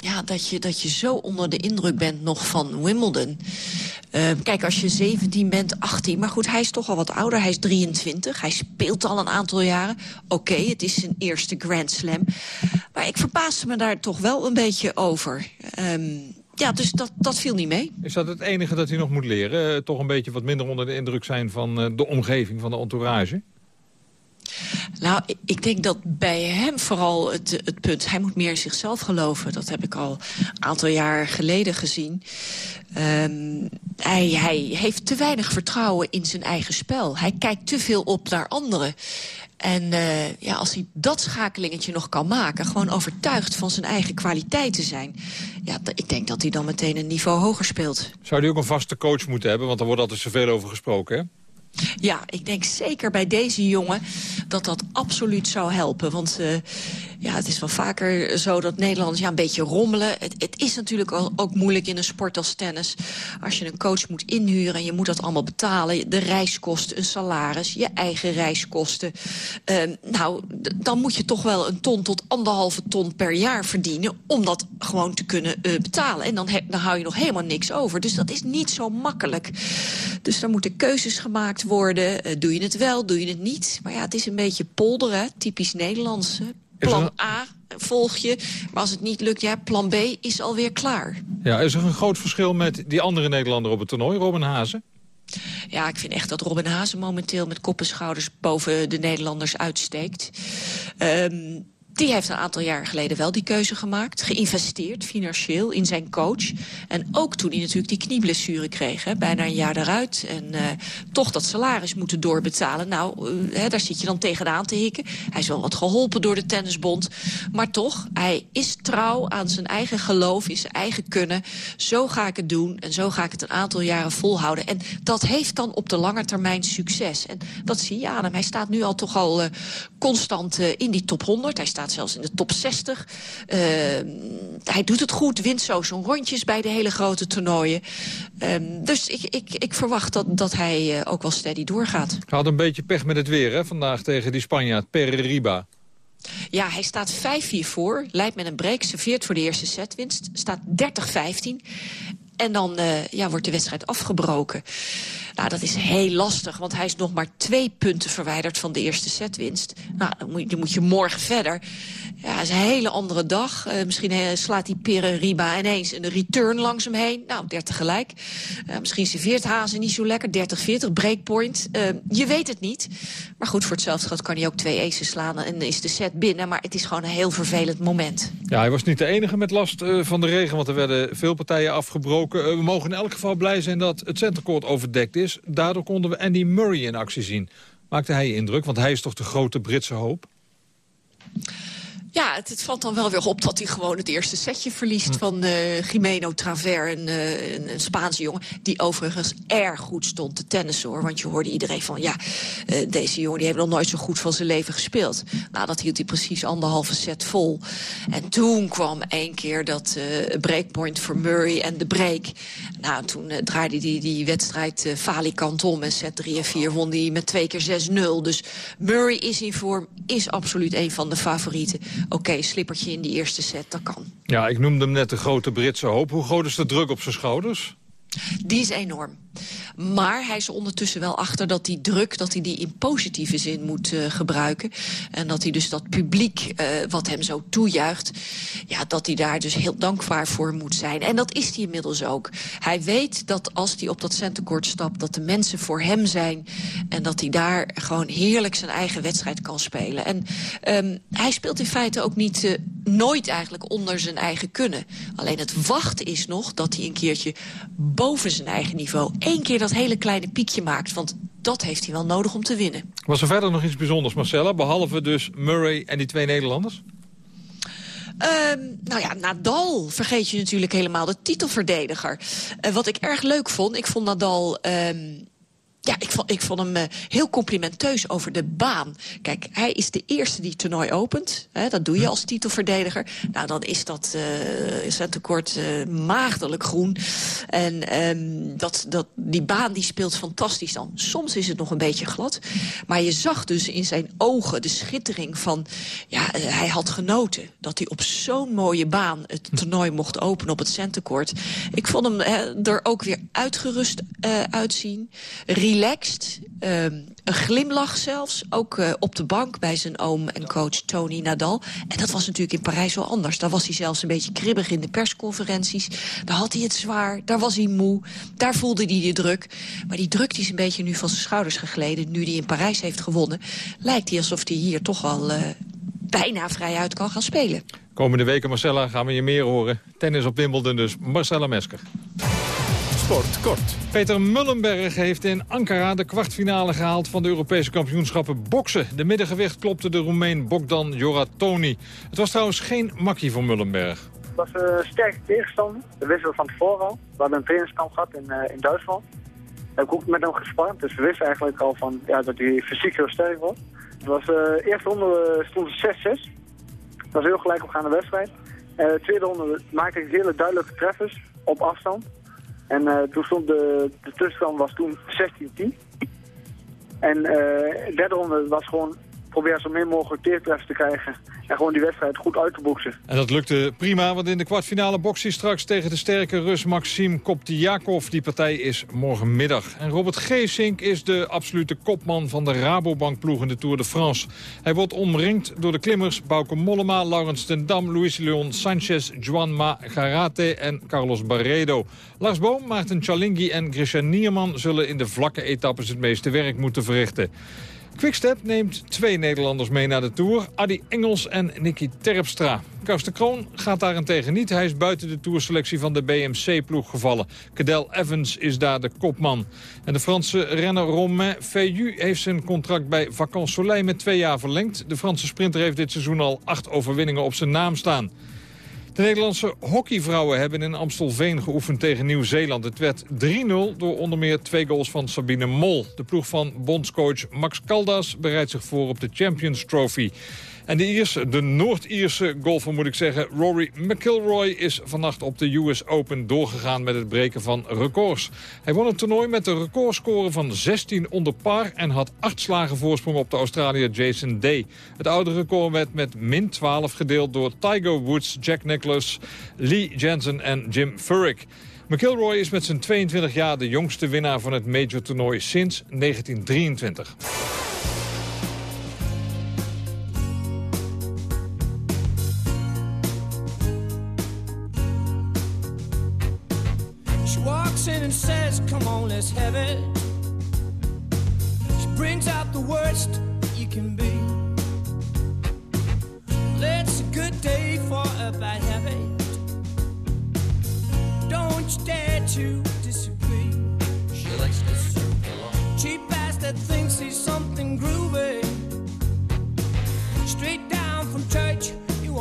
ja, dat je, dat je zo onder de indruk bent nog van Wimbledon. Uh, kijk, als je 17 bent, 18... maar goed, hij is toch al wat ouder. Hij is 23. Hij speelt al een aantal jaren. Oké, het is zijn eerste Grand Slam. Maar ik verbaasde me daar toch wel een beetje over. Um, ja, dus dat, dat viel niet mee. Is dat het enige dat hij nog moet leren? Uh, toch een beetje wat minder onder de indruk zijn van uh, de omgeving, van de entourage? Nou, ik denk dat bij hem vooral het, het punt... hij moet meer in zichzelf geloven. Dat heb ik al een aantal jaar geleden gezien. Um, hij, hij heeft te weinig vertrouwen in zijn eigen spel. Hij kijkt te veel op naar anderen. En uh, ja, als hij dat schakelingetje nog kan maken... gewoon overtuigd van zijn eigen kwaliteiten zijn... ja, ik denk dat hij dan meteen een niveau hoger speelt. Zou hij ook een vaste coach moeten hebben? Want er wordt altijd zoveel over gesproken, hè? Ja, ik denk zeker bij deze jongen dat dat absoluut zou helpen. Want uh, ja, het is wel vaker zo dat Nederlanders ja, een beetje rommelen. Het, is natuurlijk ook moeilijk in een sport als tennis. Als je een coach moet inhuren en je moet dat allemaal betalen. De reiskosten, een salaris, je eigen reiskosten. Uh, nou, dan moet je toch wel een ton tot anderhalve ton per jaar verdienen... om dat gewoon te kunnen uh, betalen. En dan, dan hou je nog helemaal niks over. Dus dat is niet zo makkelijk. Dus daar moeten keuzes gemaakt worden. Uh, doe je het wel, doe je het niet? Maar ja, het is een beetje polderen, typisch Nederlands. Plan A, volg je. Maar als het niet lukt, ja, plan B is alweer klaar. Ja, is er een groot verschil met die andere Nederlander op het toernooi, Robin Hazen? Ja, ik vind echt dat Robin Hazen momenteel met kop en schouders boven de Nederlanders uitsteekt. Um, die heeft een aantal jaar geleden wel die keuze gemaakt. Geïnvesteerd financieel in zijn coach. En ook toen hij natuurlijk die knieblessure kreeg. Bijna een jaar eruit. En uh, toch dat salaris moeten doorbetalen. Nou, uh, hè, daar zit je dan tegenaan te hikken. Hij is wel wat geholpen door de tennisbond. Maar toch, hij is trouw aan zijn eigen geloof, in zijn eigen kunnen. Zo ga ik het doen en zo ga ik het een aantal jaren volhouden. En dat heeft dan op de lange termijn succes. En dat zie je aan hem. Hij staat nu al toch al uh, constant in die top 100. Hij staat zelfs in de top 60. Uh, hij doet het goed, wint zo zo'n rondjes bij de hele grote toernooien. Uh, dus ik, ik, ik verwacht dat, dat hij uh, ook wel steady doorgaat. Hij had een beetje pech met het weer hè, vandaag tegen die Spanjaard Pereriba. Ja, hij staat 5-4 voor, leidt met een break, serveert voor de eerste setwinst. Staat 30-15 en dan uh, ja, wordt de wedstrijd afgebroken. Nou, dat is heel lastig, want hij is nog maar twee punten verwijderd van de eerste setwinst. Nou, dan moet, dan moet je morgen verder. Ja, het is een hele andere dag. Uh, misschien uh, slaat die Pere Riba ineens een return langs hem heen. Nou, 30 gelijk. Uh, misschien serveert Hazen niet zo lekker. 30-40, breakpoint. je weet het niet. Maar goed, voor hetzelfde geld kan hij ook twee aces slaan en is de set binnen. Maar het is gewoon een heel vervelend moment. Ja, hij was niet de enige met last van de regen, want er werden veel partijen afgebroken. we mogen in elk geval blij zijn dat het centercourt overdekt is. Daardoor konden we Andy Murray in actie zien. Maakte hij indruk, want hij is toch de grote Britse hoop? Ja, het, het, valt dan wel weer op dat hij gewoon het eerste setje verliest hm. van uh, Jimeno Traver, een, uh, een, een, Spaanse jongen. Die overigens erg goed stond te tennissen hoor. Want je hoorde iedereen van, ja, uh, deze jongen die heeft nog nooit zo goed van zijn leven gespeeld. Nou, dat hield hij precies anderhalve set vol. En toen kwam één keer dat breakpoint voor Murray en de break. Nou, toen draaide hij die, die wedstrijd falikant om. En set 3 en 4 won hij met twee keer 6-0. Dus Murray is in vorm, is absoluut een van de favorieten oké, slippertje in die eerste set, dat kan. Ja, ik noemde hem net de grote Britse hoop. Hoe groot is de druk op zijn schouders? Die is enorm. Maar hij is ondertussen wel achter dat die druk... dat hij die in positieve zin moet uh, gebruiken. En dat hij dus dat publiek uh, wat hem zo toejuicht... Ja, dat hij daar dus heel dankbaar voor moet zijn. En dat is hij inmiddels ook. Hij weet dat als hij op dat centercourt stapt... dat de mensen voor hem zijn... en dat hij daar gewoon heerlijk zijn eigen wedstrijd kan spelen. En um, hij speelt in feite ook niet... Uh, nooit eigenlijk onder zijn eigen kunnen. Alleen het wachten is nog dat hij een keertje boven zijn eigen niveau... één keer dat hele kleine piekje maakt. Want dat heeft hij wel nodig om te winnen. Was er verder nog iets bijzonders, Marcella? Behalve dus Murray en die twee Nederlanders? Um, nou ja, Nadal vergeet je natuurlijk helemaal, de titelverdediger. Uh, wat ik erg leuk vond, ik vond Nadal... Um, ja, ik vond, ik vond hem uh, heel complimenteus over de baan. Kijk, hij is de eerste die het toernooi opent. Hè, dat doe je als titelverdediger. Nou, dan is dat uh, is het tekort uh, maagdelijk groen. En um, dat, dat, die baan die speelt fantastisch dan. Soms is het nog een beetje glad. Maar je zag dus in zijn ogen de schittering van... Ja, hij had genoten dat hij op zo'n mooie baan het toernooi mocht openen op het centercourt. Ik vond hem er ook weer uitgerust uitzien relaxed. Um, een glimlach zelfs, ook uh, op de bank bij zijn oom en coach Tony Nadal. En dat was natuurlijk in Parijs wel anders. Daar was hij zelfs een beetje kribbig in de persconferenties. Daar had hij het zwaar, daar was hij moe, daar voelde hij de druk. Maar die druk die is een beetje nu van zijn schouders gegleden. Nu hij in Parijs heeft gewonnen, lijkt hij alsof hij hier toch al uh, bijna vrijuit kan gaan spelen. Komende weken, Marcella, gaan we je meer horen. Tennis op Wimbledon dus. Marcella Mesker. Sport kort. Peter Mullenberg heeft in Ankara de kwartfinale gehaald van de Europese kampioenschappen boksen. De middengewicht klopte de Roemeen Bogdan Joratoni. Het was trouwens geen makkie voor Mullenberg. Het was een uh, sterke tegenstander. We wisten van tevoren al. We hadden een trainingskamp gehad in, uh, in Duitsland. We hebben ook met hem gespart, dus we wisten eigenlijk al van, ja, dat hij fysiek heel sterk was. Het was uh, de eerste ronde stond 6-6. Dat was heel gelijk opgaande wedstrijd. de tweede ronde maakte ik hele duidelijke treffers op afstand. En uh, toen stond de, de tussenstand was toen 16-10. En uh, de derde ronde was gewoon probeer zo min mogelijk teertreffs te krijgen. En gewoon die wedstrijd goed uit te boksen. En dat lukte prima, want in de kwartfinale bokst hij straks tegen de sterke Rus Maxim Koptiakov. Die partij is morgenmiddag. En Robert Geesink is de absolute kopman van de Rabobank-ploeg in de Tour de France. Hij wordt omringd door de klimmers Bauke Mollema, Laurens ten Dam, Luis Leon Sanchez, Juan Garate en Carlos Barredo. Lars Boom, Maarten Chalingi en Grisha Nierman zullen in de vlakke etappes het meeste werk moeten verrichten. Quickstep neemt twee Nederlanders mee naar de Tour. Adi Engels en Nicky Terpstra. Karsten Kroon gaat daarentegen niet. Hij is buiten de tourselectie van de BMC-ploeg gevallen. Cadel Evans is daar de kopman. En de Franse renner Romain Feillu heeft zijn contract bij Vacances Soleil met twee jaar verlengd. De Franse sprinter heeft dit seizoen al acht overwinningen op zijn naam staan. De Nederlandse hockeyvrouwen hebben in Amstelveen geoefend tegen Nieuw-Zeeland. Het werd 3-0 door onder meer twee goals van Sabine Mol. De ploeg van bondscoach Max Caldas bereidt zich voor op de Champions Trophy. En de Ierse, de Noord-Ierse golfer moet ik zeggen, Rory McIlroy is vannacht op de US Open doorgegaan met het breken van records. Hij won het toernooi met de recordscore van 16 onder par en had acht slagen voorsprong op de Australiër Jason Day. Het oude record werd met min 12 gedeeld door Tiger Woods, Jack Nicklaus, Lee Jensen en Jim Furyk. McIlroy is met zijn 22 jaar de jongste winnaar van het major toernooi sinds 1923.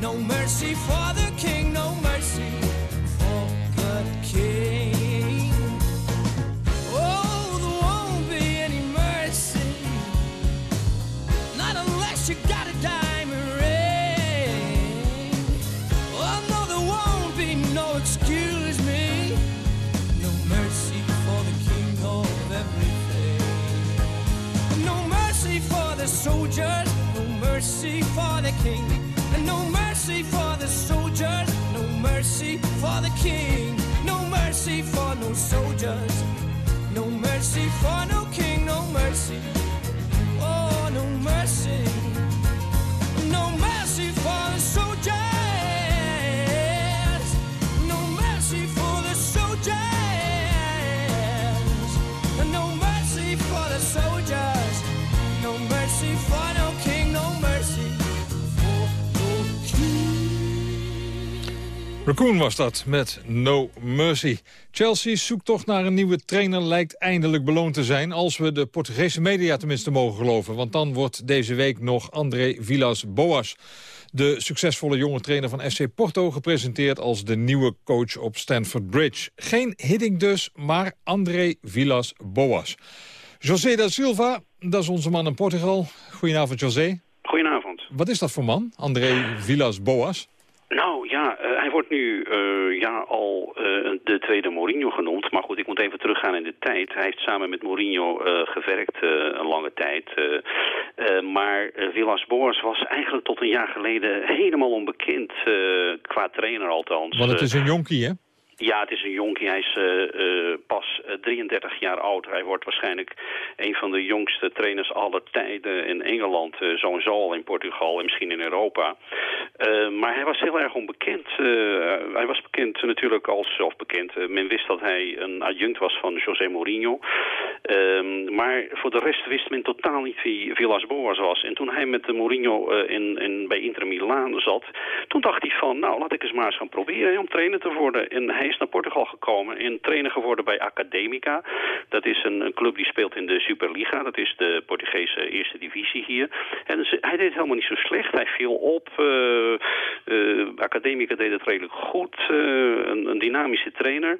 No mercy for the king, no mercy Raccoon was dat, met No Mercy. Chelsea's zoektocht naar een nieuwe trainer lijkt eindelijk beloond te zijn... als we de Portugese media tenminste mogen geloven. Want dan wordt deze week nog André Villas-Boas... de succesvolle jonge trainer van FC Porto... gepresenteerd als de nieuwe coach op Stamford Bridge. Geen Hiddink dus, maar André Villas-Boas. José da Silva, dat is onze man in Portugal. Goedenavond, José. Goedenavond. Wat is dat voor man, André Villas-Boas? Nou wordt nu uh, ja, al uh, de tweede Mourinho genoemd. Maar goed, ik moet even teruggaan in de tijd. Hij heeft samen met Mourinho gewerkt een lange tijd. maar Villas Boas was eigenlijk tot een jaar geleden helemaal onbekend. qua trainer althans. Want het is een jonkie, hè? Ja, het is een jonkie. Hij is uh, pas 33 jaar oud. Hij wordt waarschijnlijk een van de jongste trainers aller tijden in Engeland. sowieso al in Portugal en misschien in Europa. maar hij was heel erg onbekend. hij was bekend natuurlijk als, of bekend, men wist dat hij een adjunct was van José Mourinho. Ehm, maar voor de rest wist men totaal niet wie Villas-Boas was. En toen hij met de Mourinho in, in, bij Inter Milan zat, toen dacht hij van, nou laat ik eens maar eens gaan proberen om trainer te worden. En hij is naar Portugal gekomen en trainer geworden bij Academica. Dat is een, club die speelt in de Superliga. Dat is de Portugese eerste divisie hier. En hij deed helemaal niet zo slecht. Hij viel op. Uh, Academica deed het redelijk goed. Een, een, dynamische trainer.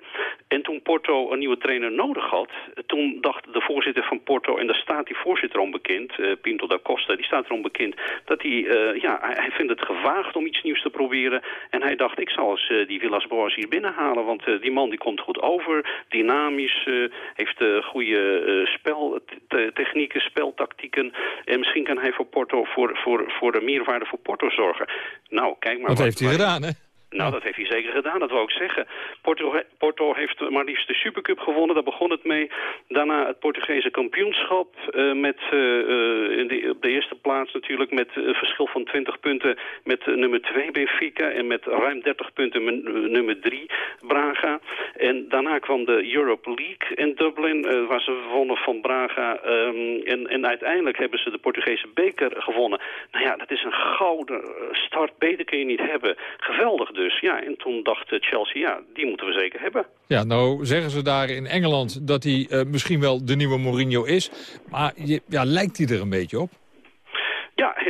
En toen Porto een nieuwe trainer nodig had, toen dacht de voorzitter van Porto, en daar staat die voorzitter onbekend, Pinto da Costa, die staat erom bekend, dat hij, ja, hij vindt het gewaagd om iets nieuws te proberen. En hij dacht, ik zal eens die Villas Boas hier binnenhalen, want die man die komt goed over, dynamisch, heeft goede speltechnieken, speltactieken. En misschien kan hij voor Porto voor, voor, voor de meerwaarde voor Porto zorgen. Nou, kijk maar. Wat, wat heeft hij gedaan, hè? Nou, dat heeft hij zeker gedaan, dat wil ik zeggen. Porto, Porto heeft maar liefst de Supercup gewonnen, daar begon het mee. Daarna het Portugese kampioenschap uh, met uh, in de, op de eerste plaats natuurlijk met een verschil van 20 punten met nummer 2 Benfica en met ruim 30 punten met nummer 3 Braga. En daarna kwam de Europa League in Dublin, waar ze gewonnen van Braga. Um, en, en uiteindelijk hebben ze de Portugese beker gewonnen. Nou ja, dat is een gouden start, beter kun je niet hebben. Geweldig dus. Ja, en toen dacht Chelsea, ja, die moeten we zeker hebben. Ja, nou zeggen ze daar in Engeland dat hij uh, misschien wel de nieuwe Mourinho is. Maar je, ja, lijkt hij er een beetje op?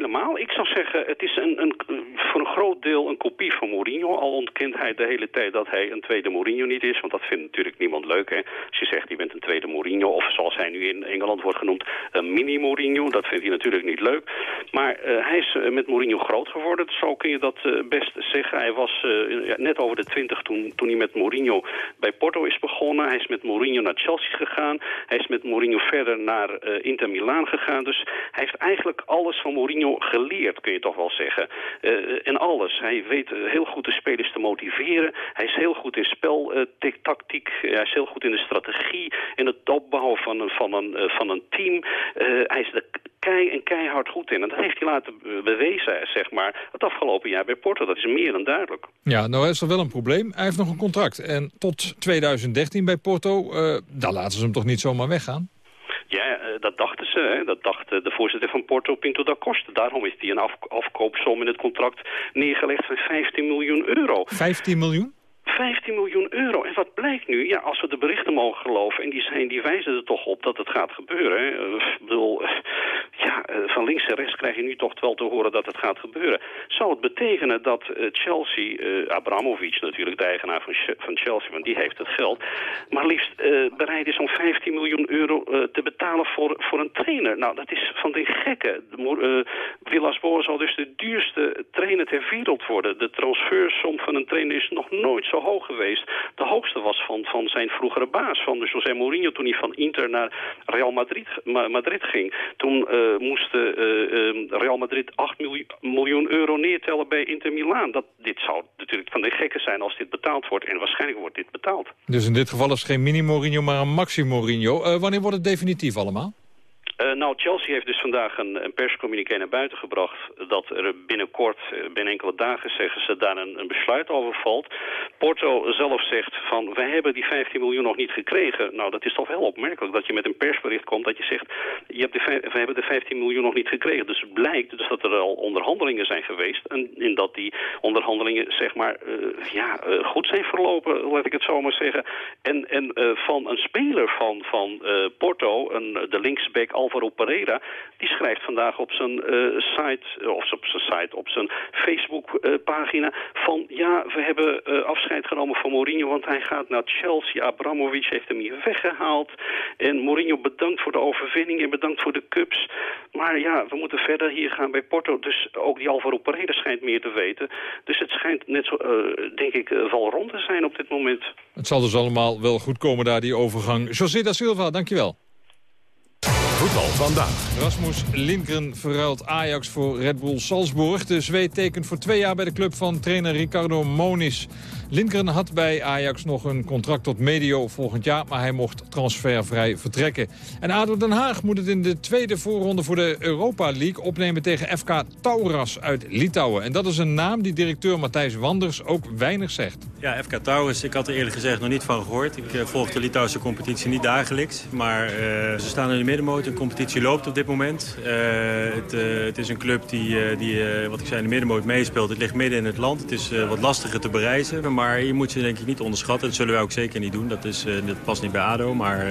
Helemaal. Ik zou zeggen, het is een, een, voor een groot deel een kopie van Mourinho. Al ontkent hij de hele tijd dat hij een tweede Mourinho niet is. Want dat vindt natuurlijk niemand leuk. Hè? Als je zegt, je bent een tweede Mourinho. Of zoals hij nu in Engeland wordt genoemd, een mini-Mourinho. Dat vindt hij natuurlijk niet leuk. Maar uh, hij is uh, met Mourinho groot geworden. Zo kun je dat uh, best zeggen. Hij was net over de twintig toen, toen hij met Mourinho bij Porto is begonnen. Hij is met Mourinho naar Chelsea gegaan. Hij is met Mourinho verder naar Inter Milaan gegaan. Dus hij heeft eigenlijk alles van Mourinho geleerd, kun je toch wel zeggen. Uh, en alles. Hij weet heel goed de spelers te motiveren. Hij is heel goed in speltactiek. Uh, hij is heel goed in de strategie. In het opbouwen van een, van een, uh, van een team. hij is er kei en keihard goed in. En dat heeft hij laten bewezen, zeg maar, het afgelopen jaar bij Porto. Dat is meer dan duidelijk. Ja, nou is er wel een probleem. Hij heeft nog een contract. En tot 2013 bij Porto, daar laten ze hem toch niet zomaar weggaan? Ja, dat dachten ze. Hè. Dat dacht de voorzitter van Porto, Pinto da Costa. Daarom heeft hij een af afkoopsom in het contract neergelegd van 15 miljoen euro. 15 miljoen? 15 miljoen euro. En wat blijkt nu? Ja, als we de berichten mogen geloven, en die, zijn, die wijzen er toch op dat het gaat gebeuren. Hè. Ik bedoel, ja, van links en rechts krijg je nu toch wel te horen dat het gaat gebeuren. Zou het betekenen dat Chelsea, Abramovic natuurlijk, de eigenaar van, van Chelsea, want die heeft het geld, maar liefst bereid is om 15 miljoen euro te betalen voor, voor een trainer? Nou, dat is van die gekke. Villas-Boas zal dus de duurste trainer ter wereld worden. De transfersom van een trainer is nog nooit zo hoog geweest. De hoogste was van, van zijn vroegere baas, van José Mourinho, toen hij van Inter naar Real Madrid, Madrid ging. Toen uh, moest uh, uh, Real Madrid 8 miljoen, miljoen euro neertellen bij Inter Milaan. Dat, dit zou natuurlijk van de gekken zijn als dit betaald wordt. En waarschijnlijk wordt dit betaald. Dus in dit geval is het geen mini-Mourinho, maar een maxi-Mourinho. wanneer wordt het definitief allemaal? Uh, nou, Chelsea heeft dus vandaag een, een perscommuniqué naar buiten gebracht... dat er binnenkort, binnen enkele dagen zeggen ze, daar een, een, besluit over valt. Porto zelf zegt van, wij hebben die 15 miljoen nog niet gekregen. Nou, dat is toch wel opmerkelijk dat je met een persbericht komt... dat je zegt, je hebt de, we hebben de 15 miljoen nog niet gekregen. Dus het blijkt dus dat er al onderhandelingen zijn geweest... en in dat die onderhandelingen, zeg maar, uh, ja, goed zijn verlopen, laat ik het zo maar zeggen. En, en van een speler van, van Porto, een, de linksback... Al Alvaro Pereira, die schrijft vandaag op zijn uh, site, of op zijn site, op zijn Facebook uh, pagina van ja, we hebben uh, afscheid genomen van Mourinho, want hij gaat naar Chelsea. Abramovic heeft hem hier weggehaald. En Mourinho bedankt voor de overwinning en bedankt voor de cups. Maar ja, we moeten verder hier gaan bij Porto. Dus ook die Alvaro Pereira schijnt meer te weten. Dus het schijnt net zo, denk ik, wel rond te zijn op dit moment. Het zal dus allemaal wel goed komen daar, die overgang. José da Silva, dankjewel. Vandaag. Rasmus Lindgren verruilt Ajax voor Red Bull Salzburg. De Zweed tekent voor twee jaar bij de club van trainer Ricardo Moniz. Lindgren had bij Ajax nog een contract tot medio volgend jaar... maar hij mocht transfervrij vertrekken. En ADO Den Haag moet het in de tweede voorronde voor de Europa League... opnemen tegen FK Tauras uit Litouwen. En dat is een naam die directeur Matthijs Wanders ook weinig zegt. Ja, FK Tauras, ik had er eerlijk gezegd nog niet van gehoord. Ik uh, volg de Litouwse competitie niet dagelijks. Maar uh, ze staan in de middenmoot. Een competitie loopt op dit moment. Uh, het, het, is een club die, die wat ik zei, in de middenmoot meespeelt. Het ligt midden in het land. Het is wat lastiger te bereizen. Maar je moet ze denk ik niet onderschatten. Dat zullen wij ook zeker niet doen. Dat, is, dat past niet bij ADO. Maar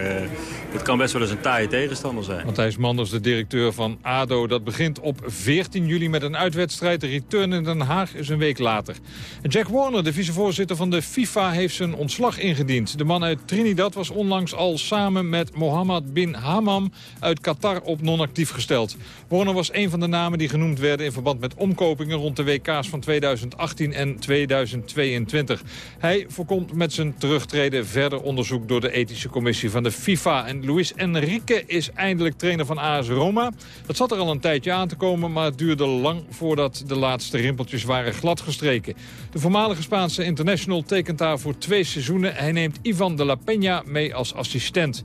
het kan best wel eens een taaie tegenstander zijn. Matthijs Manders, de directeur van ADO. Dat begint op 14 juli met een uitwedstrijd. De return in Den Haag is een week later. Jack Warner, de vicevoorzitter van de FIFA, heeft zijn ontslag ingediend. De man uit Trinidad was onlangs al samen met Mohammed bin Hammam uit Qatar op non-actief gesteld. Warner was een van de namen die genoemd werden in verband met omkopingen rond de WK's van 2018 en 2022. Hij voorkomt met zijn terugtreden verder onderzoek door de ethische commissie van de FIFA. En Luis Enrique is eindelijk trainer van AS Roma. Dat zat er al een tijdje aan te komen, maar het duurde lang voordat de laatste rimpeltjes waren gladgestreken. De voormalige Spaanse international tekent daar voor twee seizoenen. Hij neemt Ivan de la Peña mee als assistent.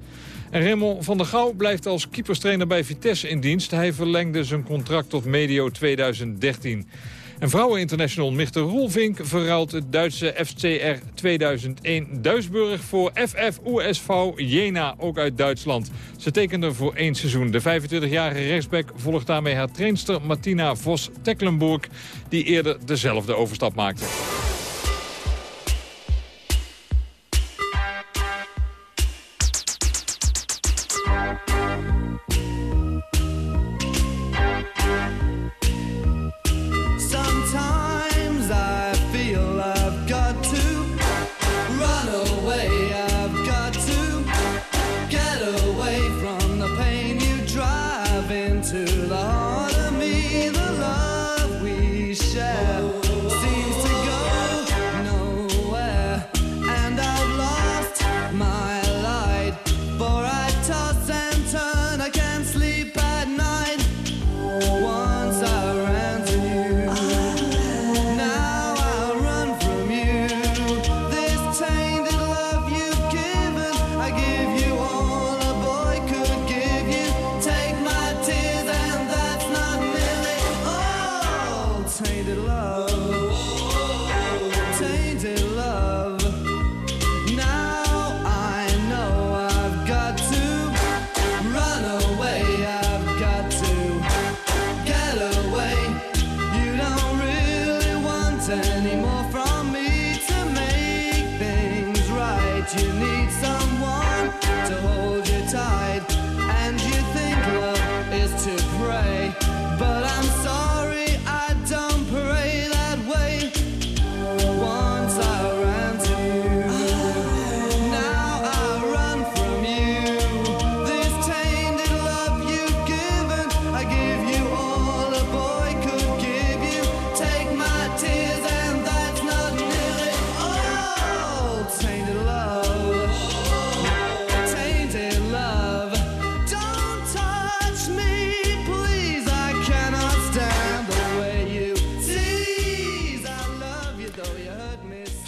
En Raymond van der Gouw blijft als keeperstrainer bij Vitesse in dienst. Hij verlengde zijn contract tot medio 2013. En vrouweninternational Michte Roelvink verruilt het Duitse FCR 2001 Duisburg voor FF USV Jena, ook uit Duitsland. Ze tekende voor één seizoen. De 25-jarige rechtsback volgt daarmee haar trainster Martina Vos-Tecklenburg... die eerder dezelfde overstap maakte. you need.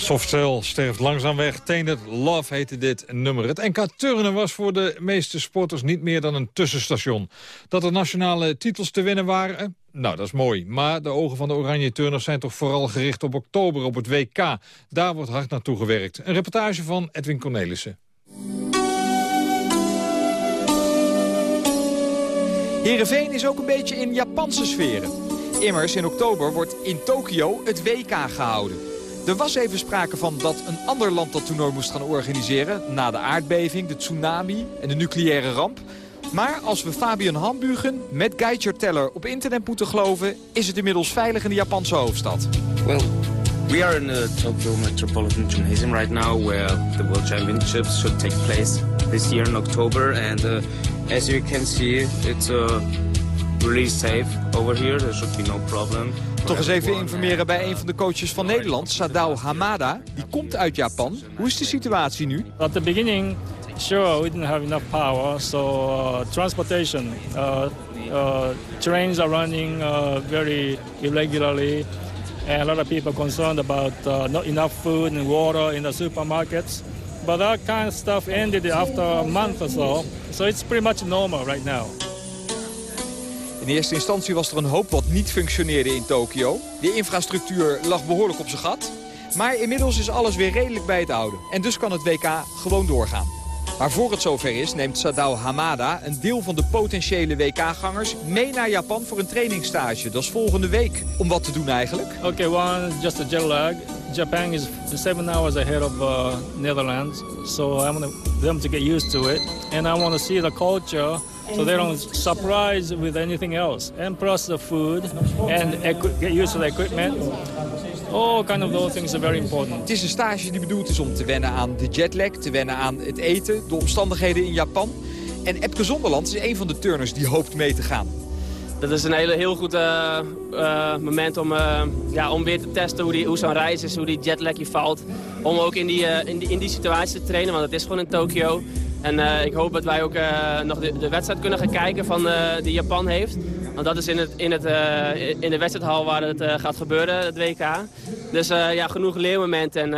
Softcell sterft langzaam weg. Tainted Love heette dit nummer. Het NK Turnen was voor de meeste sporters niet meer dan een tussenstation. Dat er nationale titels te winnen waren, nou, dat is mooi. Maar de ogen van de oranje turners zijn toch vooral gericht op oktober, op het WK. Daar wordt hard naartoe gewerkt. Een reportage van Edwin Cornelissen. Heerenveen is ook een beetje in Japanse sferen. Immers, in oktober wordt in Tokio het WK gehouden. Er was even sprake van dat een ander land dat toernooi moest gaan organiseren... na de aardbeving, de tsunami en de nucleaire ramp. Maar als we Fabian Hambugen met Geiger Teller op internet moeten geloven... is het inmiddels veilig in de Japanse hoofdstad. Well, we are in the Tokyo Metropolitan Gymnasium right now... where the World Championships should take place this year in October. And uh, as you can see, it's uh, really safe over here. There should be no problem. Toch eens even informeren bij een van de coaches van Nederland, Sadao Hamada. Die komt uit Japan. Hoe is de situatie nu? At the beginning, Sure, we didn't have enough power, so uh, transportation, uh, uh, trains are running uh, very irregularly, and a lot of people concerned about uh, not enough food and water in the supermarkets. But that kind of stuff ended after a month or so, so it's pretty much normal right now. In eerste instantie was er een hoop wat niet functioneerde in Tokio. De infrastructuur lag behoorlijk op zijn gat. Maar inmiddels is alles weer redelijk bij het oude. En dus kan het WK gewoon doorgaan. Maar voor het zover is, neemt Sadao Hamada een deel van de potentiële WK-gangers mee naar Japan voor een trainingsstage. Dat is volgende week. Om wat te doen eigenlijk? Okay, one, just a jet lag. Japan is seven hours ahead of uh, Netherlands, so I want them to get used to it. And I want to see the culture so they don't surprise with anything else. And plus the food and get used to the equipment. All kind of those things are very important. Het is een stage die bedoeld is om te wennen aan de jetlag, te wennen aan het eten, de omstandigheden in Japan. En Epke Zonderland is een van de turners die hoopt mee te gaan. Dat is een hele, heel goed uh, uh, moment om, uh, ja, om weer te testen hoe, die, hoe zo'n reis is, hoe die jetlag je valt. Om ook in die, in, die, in die situatie te trainen, want het is gewoon in Tokio. En ik hoop dat wij ook nog de, de, wedstrijd kunnen gaan kijken van, die Japan heeft. Want dat is in, het, in, het, in de wedstrijdhal waar het gaat gebeuren, het WK. Dus ja, genoeg leermomenten. En,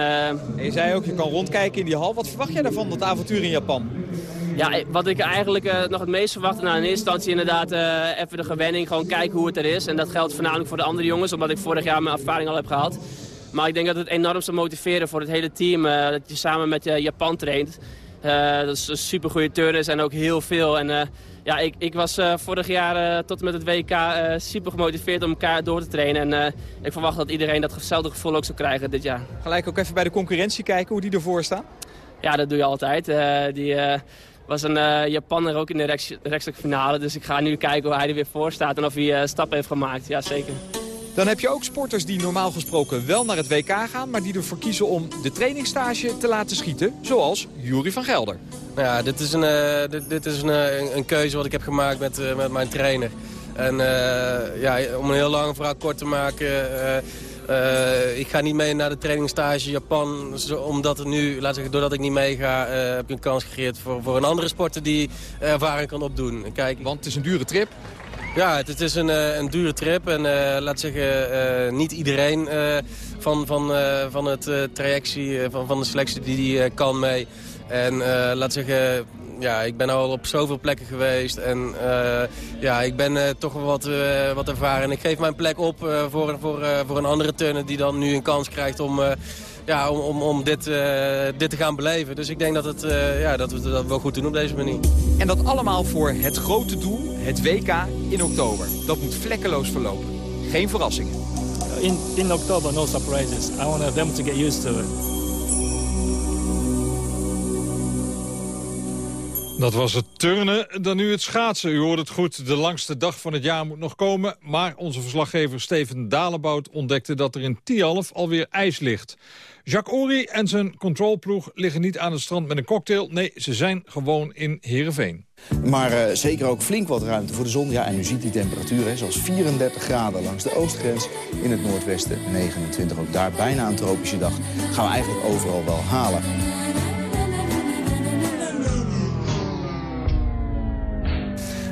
en je zei ook, je kan rondkijken in die hal. Wat verwacht jij daarvan, dat avontuur in Japan? Ja, wat ik eigenlijk uh, nog het meest verwachtte, nou in eerste instantie inderdaad uh, even de gewenning, gewoon kijken hoe het er is. En dat geldt voornamelijk voor de andere jongens, omdat ik vorig jaar mijn ervaring al heb gehad. Maar ik denk dat het enorm zou motiveren voor het hele team, uh, dat je samen met Japan traint. Dat is een super goede turners en ook heel veel. En ja, ik, ik was vorig jaar tot en met het WK super gemotiveerd om elkaar door te trainen. En ik verwacht dat iedereen datzelfde gevoel ook zou krijgen dit jaar. Gelijk ook even bij de concurrentie kijken hoe die ervoor staan? Ja, dat doe je altijd. die was een uh, Japaner ook in de rechtstreeks finale. Dus ik ga nu kijken hoe hij er weer voor staat en of hij uh, stappen heeft gemaakt. Ja, zeker. Dan heb je ook sporters die normaal gesproken wel naar het WK gaan... maar die ervoor kiezen om de trainingsstage te laten schieten. Zoals Jury van Gelder. Ja, dit is een, uh, dit, dit, is een, een, keuze wat ik heb gemaakt met, met mijn trainer. En ja, om een heel lange verhaal kort te maken... Uh, ik ga niet mee naar de trainingstage Japan, omdat er nu, laat zeggen, doordat ik niet meega, uh, heb ik een kans gecreëerd voor, voor een andere sporter die ervaring kan opdoen. Kijk, Want het is een dure trip? Ja, het, het is een, een dure trip en uh, laat zeggen, niet iedereen van, van, van het trajectie, van, van de selectie die, die kan mee. En laat zeggen, ja, ik ben al op zoveel plekken geweest. En ja, ik ben uh, toch wel wat, wat ervaren. En ik geef mijn plek op voor, voor, voor een andere turner die dan nu een kans krijgt om, ja, om, om, om dit, dit te gaan beleven. Dus ik denk dat, het, ja, dat we dat wel goed doen op deze manier. En dat allemaal voor het grote doel, het WK in oktober. Dat moet vlekkeloos verlopen. Geen verrassingen. In, in oktober, no surprises. I want them to get used to it. Dat was het turnen, dan nu het schaatsen. U hoort het goed, de langste dag van het jaar moet nog komen. Maar onze verslaggever Steven Dalebout ontdekte dat er in Tialf alweer ijs ligt. Jacques Ory en zijn controlploeg liggen niet aan het strand met een cocktail. Nee, ze zijn gewoon in Heerenveen. Maar uh, zeker ook flink wat ruimte voor de zon. Ja, en u ziet die temperatuur, hè, zoals 34 graden langs de oostgrens. In het noordwesten 29, ook daar bijna een tropische dag. Gaan we eigenlijk overal wel halen.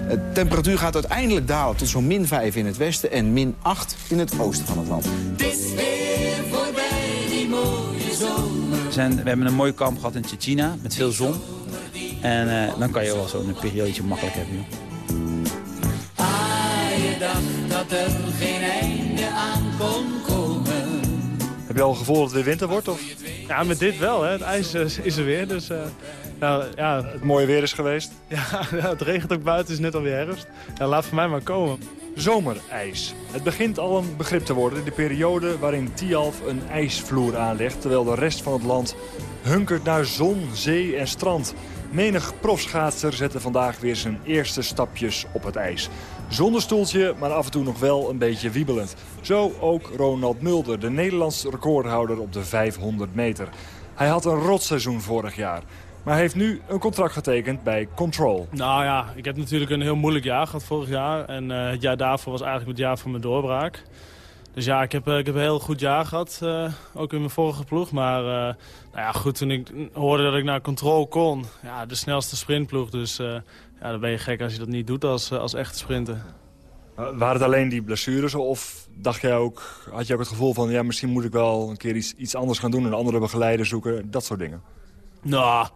De temperatuur gaat uiteindelijk dalen tot zo'n min 5 in het westen en min 8 in het oosten van het land. Zomer. We, zijn, we hebben een mooie kamp gehad in Tsjetsjina met veel zon. En uh, dan kan je wel zo'n periode makkelijk hebben. Joh. Ah, je dacht dat er geen einde aan kon komen. Heb je al het gevoel dat het weer winter wordt? Of? Ja, met dit wel. Hè. Het ijs is er weer, dus... Uh... Nou, ja, het mooie weer is geweest. Ja, het regent ook buiten, het is net alweer herfst. Ja, laat voor mij maar komen. Zomerijs. Het begint al een begrip te worden in de periode waarin Tialf een ijsvloer aanlegt... terwijl de rest van het land hunkert naar zon, zee en strand. Menig profschaatser zette vandaag weer zijn eerste stapjes op het ijs. Zonder stoeltje, maar af en toe nog wel een beetje wiebelend. Zo ook Ronald Mulder, de Nederlands recordhouder op de 500 meter. Hij had een rotseizoen vorig jaar. Maar heeft nu een contract getekend bij Control. Nou ja, ik heb natuurlijk een heel moeilijk jaar gehad vorig jaar. En uh, het jaar daarvoor was eigenlijk het jaar van mijn doorbraak. Dus ja, ik heb, ik heb een heel goed jaar gehad, ook in mijn vorige ploeg. Maar nou ja, goed, toen ik hoorde dat ik naar Control kon, ja, de snelste sprintploeg. Dus ja, dan ben je gek als je dat niet doet als, als echte sprinter. Waren het alleen die blessures of dacht jij ook, had je ook het gevoel van... ja, misschien moet ik wel een keer iets, iets anders gaan doen... een andere begeleider zoeken, dat soort dingen? Nou,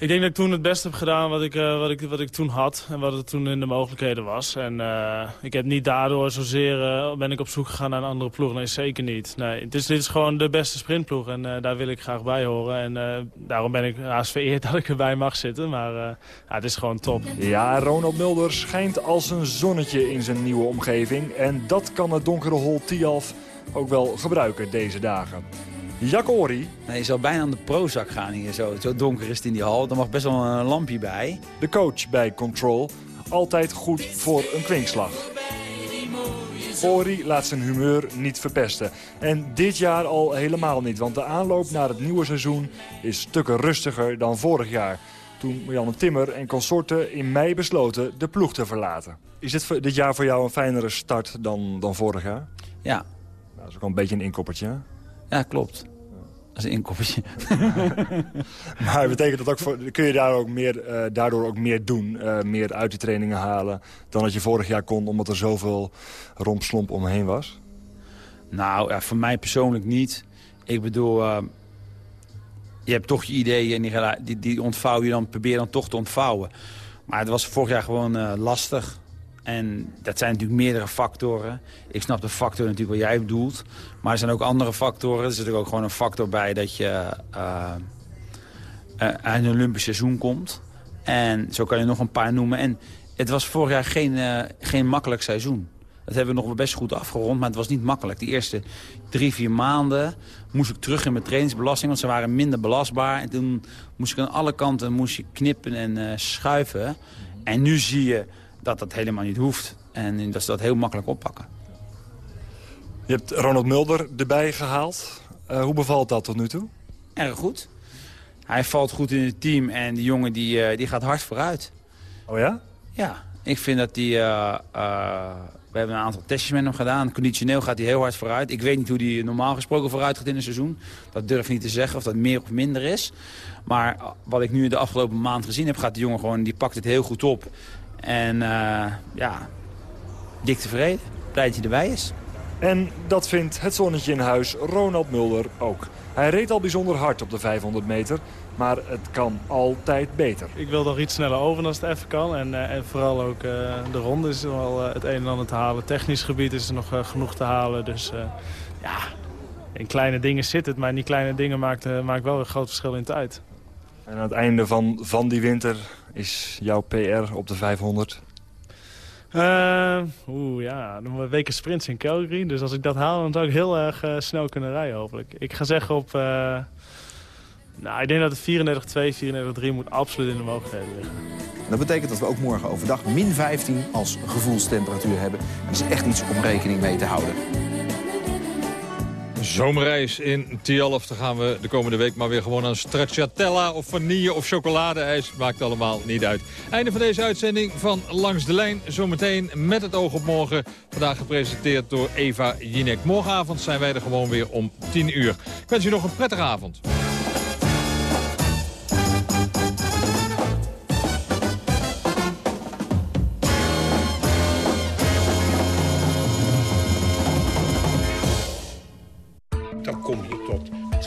ik denk dat ik toen het beste heb gedaan wat ik, uh, wat ik, wat ik toen had en wat het toen in de mogelijkheden was. En uh, ik heb niet daardoor zozeer uh, ben ik op zoek gegaan naar een andere ploeg. Nee, zeker niet. Nee, dus dit is gewoon de beste sprintploeg en daar wil ik graag bij horen. En daarom ben ik haast vereerd dat ik erbij mag zitten. Maar ja, het is gewoon top. Ja, Ronald Mulder schijnt als een zonnetje in zijn nieuwe omgeving. En dat kan het donkere hol Tialf ook wel gebruiken deze dagen. Jakori. Nee, je zou bijna aan de Prozac gaan hier zo. Zo donker is het in die hal. Er mag best wel een lampje bij. De coach bij Control. Altijd goed voor een kwinkslag. Ori laat zijn humeur niet verpesten. En dit jaar al helemaal niet, want de aanloop naar het nieuwe seizoen is stukken rustiger dan vorig jaar. Toen Marianne Timmer en consorten in mei besloten de ploeg te verlaten. Is dit, dit jaar voor jou een fijnere start dan, dan vorig jaar? Ja. Nou, dat is ook wel een beetje een inkoppertje, Ja, klopt. Dat is een inkoppertje. maar betekent dat ook voor, kun je daar ook meer, uh, daardoor ook meer doen? Uh, meer uit die trainingen halen dan dat je vorig jaar kon... omdat er zoveel rompslomp omheen was? Nou, ja, voor mij persoonlijk niet. Ik bedoel, uh, je hebt toch je ideeën en die, die, die ontvouw je dan, probeer dan toch te ontvouwen. Maar het was vorig jaar gewoon lastig. En dat zijn natuurlijk meerdere factoren. Ik snap de factor natuurlijk wat jij bedoelt. Maar er zijn ook andere factoren. Er zit ook gewoon een factor bij dat je uh, uh, uit een Olympisch seizoen komt. En zo kan je nog een paar noemen. En het was vorig jaar geen, uh, geen makkelijk seizoen. Dat hebben we nog best goed afgerond, maar het was niet makkelijk. De eerste drie, vier maanden moest ik terug in mijn trainingsbelasting... want ze waren minder belastbaar. En toen moest ik aan alle kanten moest je knippen en schuiven. En nu zie je dat dat helemaal niet hoeft. En dat ze dat heel makkelijk oppakken. Je hebt Ronald Mulder erbij gehaald. Uh, hoe bevalt dat tot nu toe? Erg goed. Hij valt goed in het team en die jongen die, uh, die gaat hard vooruit. Oh ja? Ja, ik vind dat die... Uh, we hebben een aantal testjes met hem gedaan. Conditioneel gaat hij heel hard vooruit. Ik weet niet hoe hij normaal gesproken vooruit gaat in een seizoen. Dat durf ik niet te zeggen of dat meer of minder is. Maar wat ik nu de afgelopen maand gezien heb... gaat die jongen gewoon, die pakt het heel goed op. En uh, ja, dik tevreden. Blij dat hij erbij is. En dat vindt het zonnetje in huis Ronald Mulder ook. Hij reed al bijzonder hard op de 500 meter, maar het kan altijd beter. Ik wil nog iets sneller over als het even kan. En, uh, en vooral ook uh, de ronde is er wel het een en ander te halen. Technisch gebied is er nog genoeg te halen. Dus ja, in kleine dingen zit het. Maar in die kleine dingen maakt, maakt wel een groot verschil in tijd. En aan het einde van, van die winter is jouw PR op de 500? Uh, Oeh, ja. Dan we weken sprints in Calgary. Dus als ik dat haal, dan zou ik heel erg uh, snel kunnen rijden, hopelijk. Ik ga zeggen op... Uh, nou, ik denk dat het 34-2, 34-3 moet absoluut in de mogelijkheden liggen. Dat betekent dat we ook morgen overdag min 15 als gevoelstemperatuur hebben. Dat is echt iets om rekening mee te houden. Zomerreis in Tialf. Dan gaan we de komende week maar weer gewoon aan stracciatella of vanille of chocoladeijs. Maakt allemaal niet uit. Einde van deze uitzending van Langs de Lijn. Zometeen met het oog op morgen. Vandaag gepresenteerd door Eva Jinek. Morgenavond zijn wij er gewoon weer om 10 uur. Ik wens u nog een prettige avond.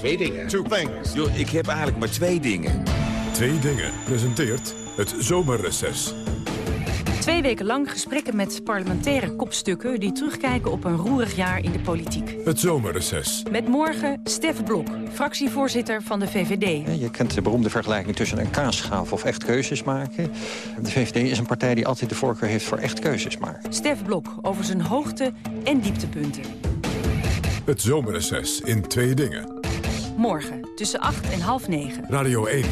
Twee dingen. Two things. Yo, ik heb eigenlijk maar twee dingen. Twee dingen presenteert het zomerreces. Twee weken lang gesprekken met parlementaire kopstukken... die terugkijken op een roerig jaar in de politiek. Het zomerreces. Met morgen Stef Blok, fractievoorzitter van de VVD. Je kent de beroemde vergelijking tussen een kaasschaaf of echt keuzes maken. De VVD is een partij die altijd de voorkeur heeft voor echt keuzes maken. Stef Blok over zijn hoogte- en dieptepunten. Het zomerreces in twee dingen. Morgen tussen 8 en half 9. Radio 1.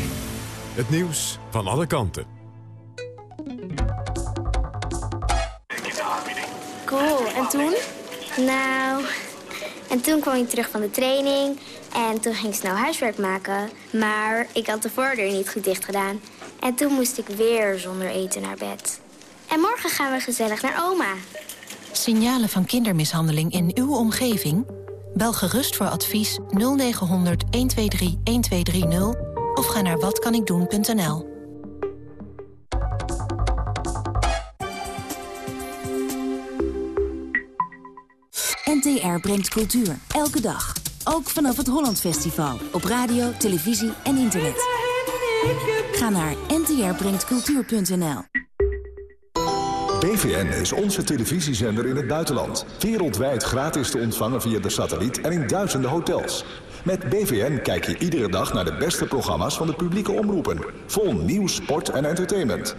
Het nieuws van alle kanten. Cool, en toen? Nou, en toen kwam ik terug van de training en toen ging ik snel huiswerk maken. Maar ik had de voordeur niet goed dicht gedaan. En toen moest ik weer zonder eten naar bed. En morgen gaan we gezellig naar oma. Signalen van kindermishandeling in uw omgeving? Bel gerust voor advies 0900 123 1230 of ga naar watkanikdoen.nl. NTR brengt cultuur, elke dag. Ook vanaf het Holland Festival. Op radio, televisie en internet. Ga naar ntrbrengtcultuur.nl BVN is onze televisiezender in het buitenland. Wereldwijd gratis te ontvangen via de satelliet en in duizenden hotels. Met BVN kijk je iedere dag naar de beste programma's van de publieke omroepen. Vol nieuws, sport en entertainment.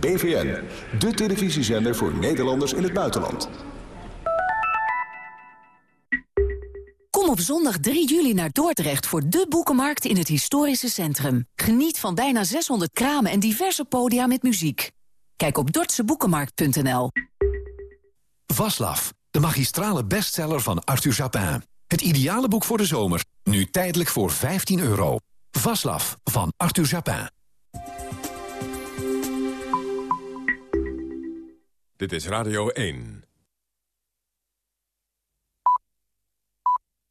BVN, de televisiezender voor Nederlanders in het buitenland. Kom op zondag 3 juli naar Dordrecht voor de boekenmarkt in het historische centrum. Geniet van bijna 600 kramen en diverse podia met muziek. Kijk op dortseboekenmarkt.nl. Vaslav, de magistrale bestseller van Arthur Japin. Het ideale boek voor de zomer, nu tijdelijk voor 15 euro. Vaslav van Arthur Japin. Dit is Radio 1.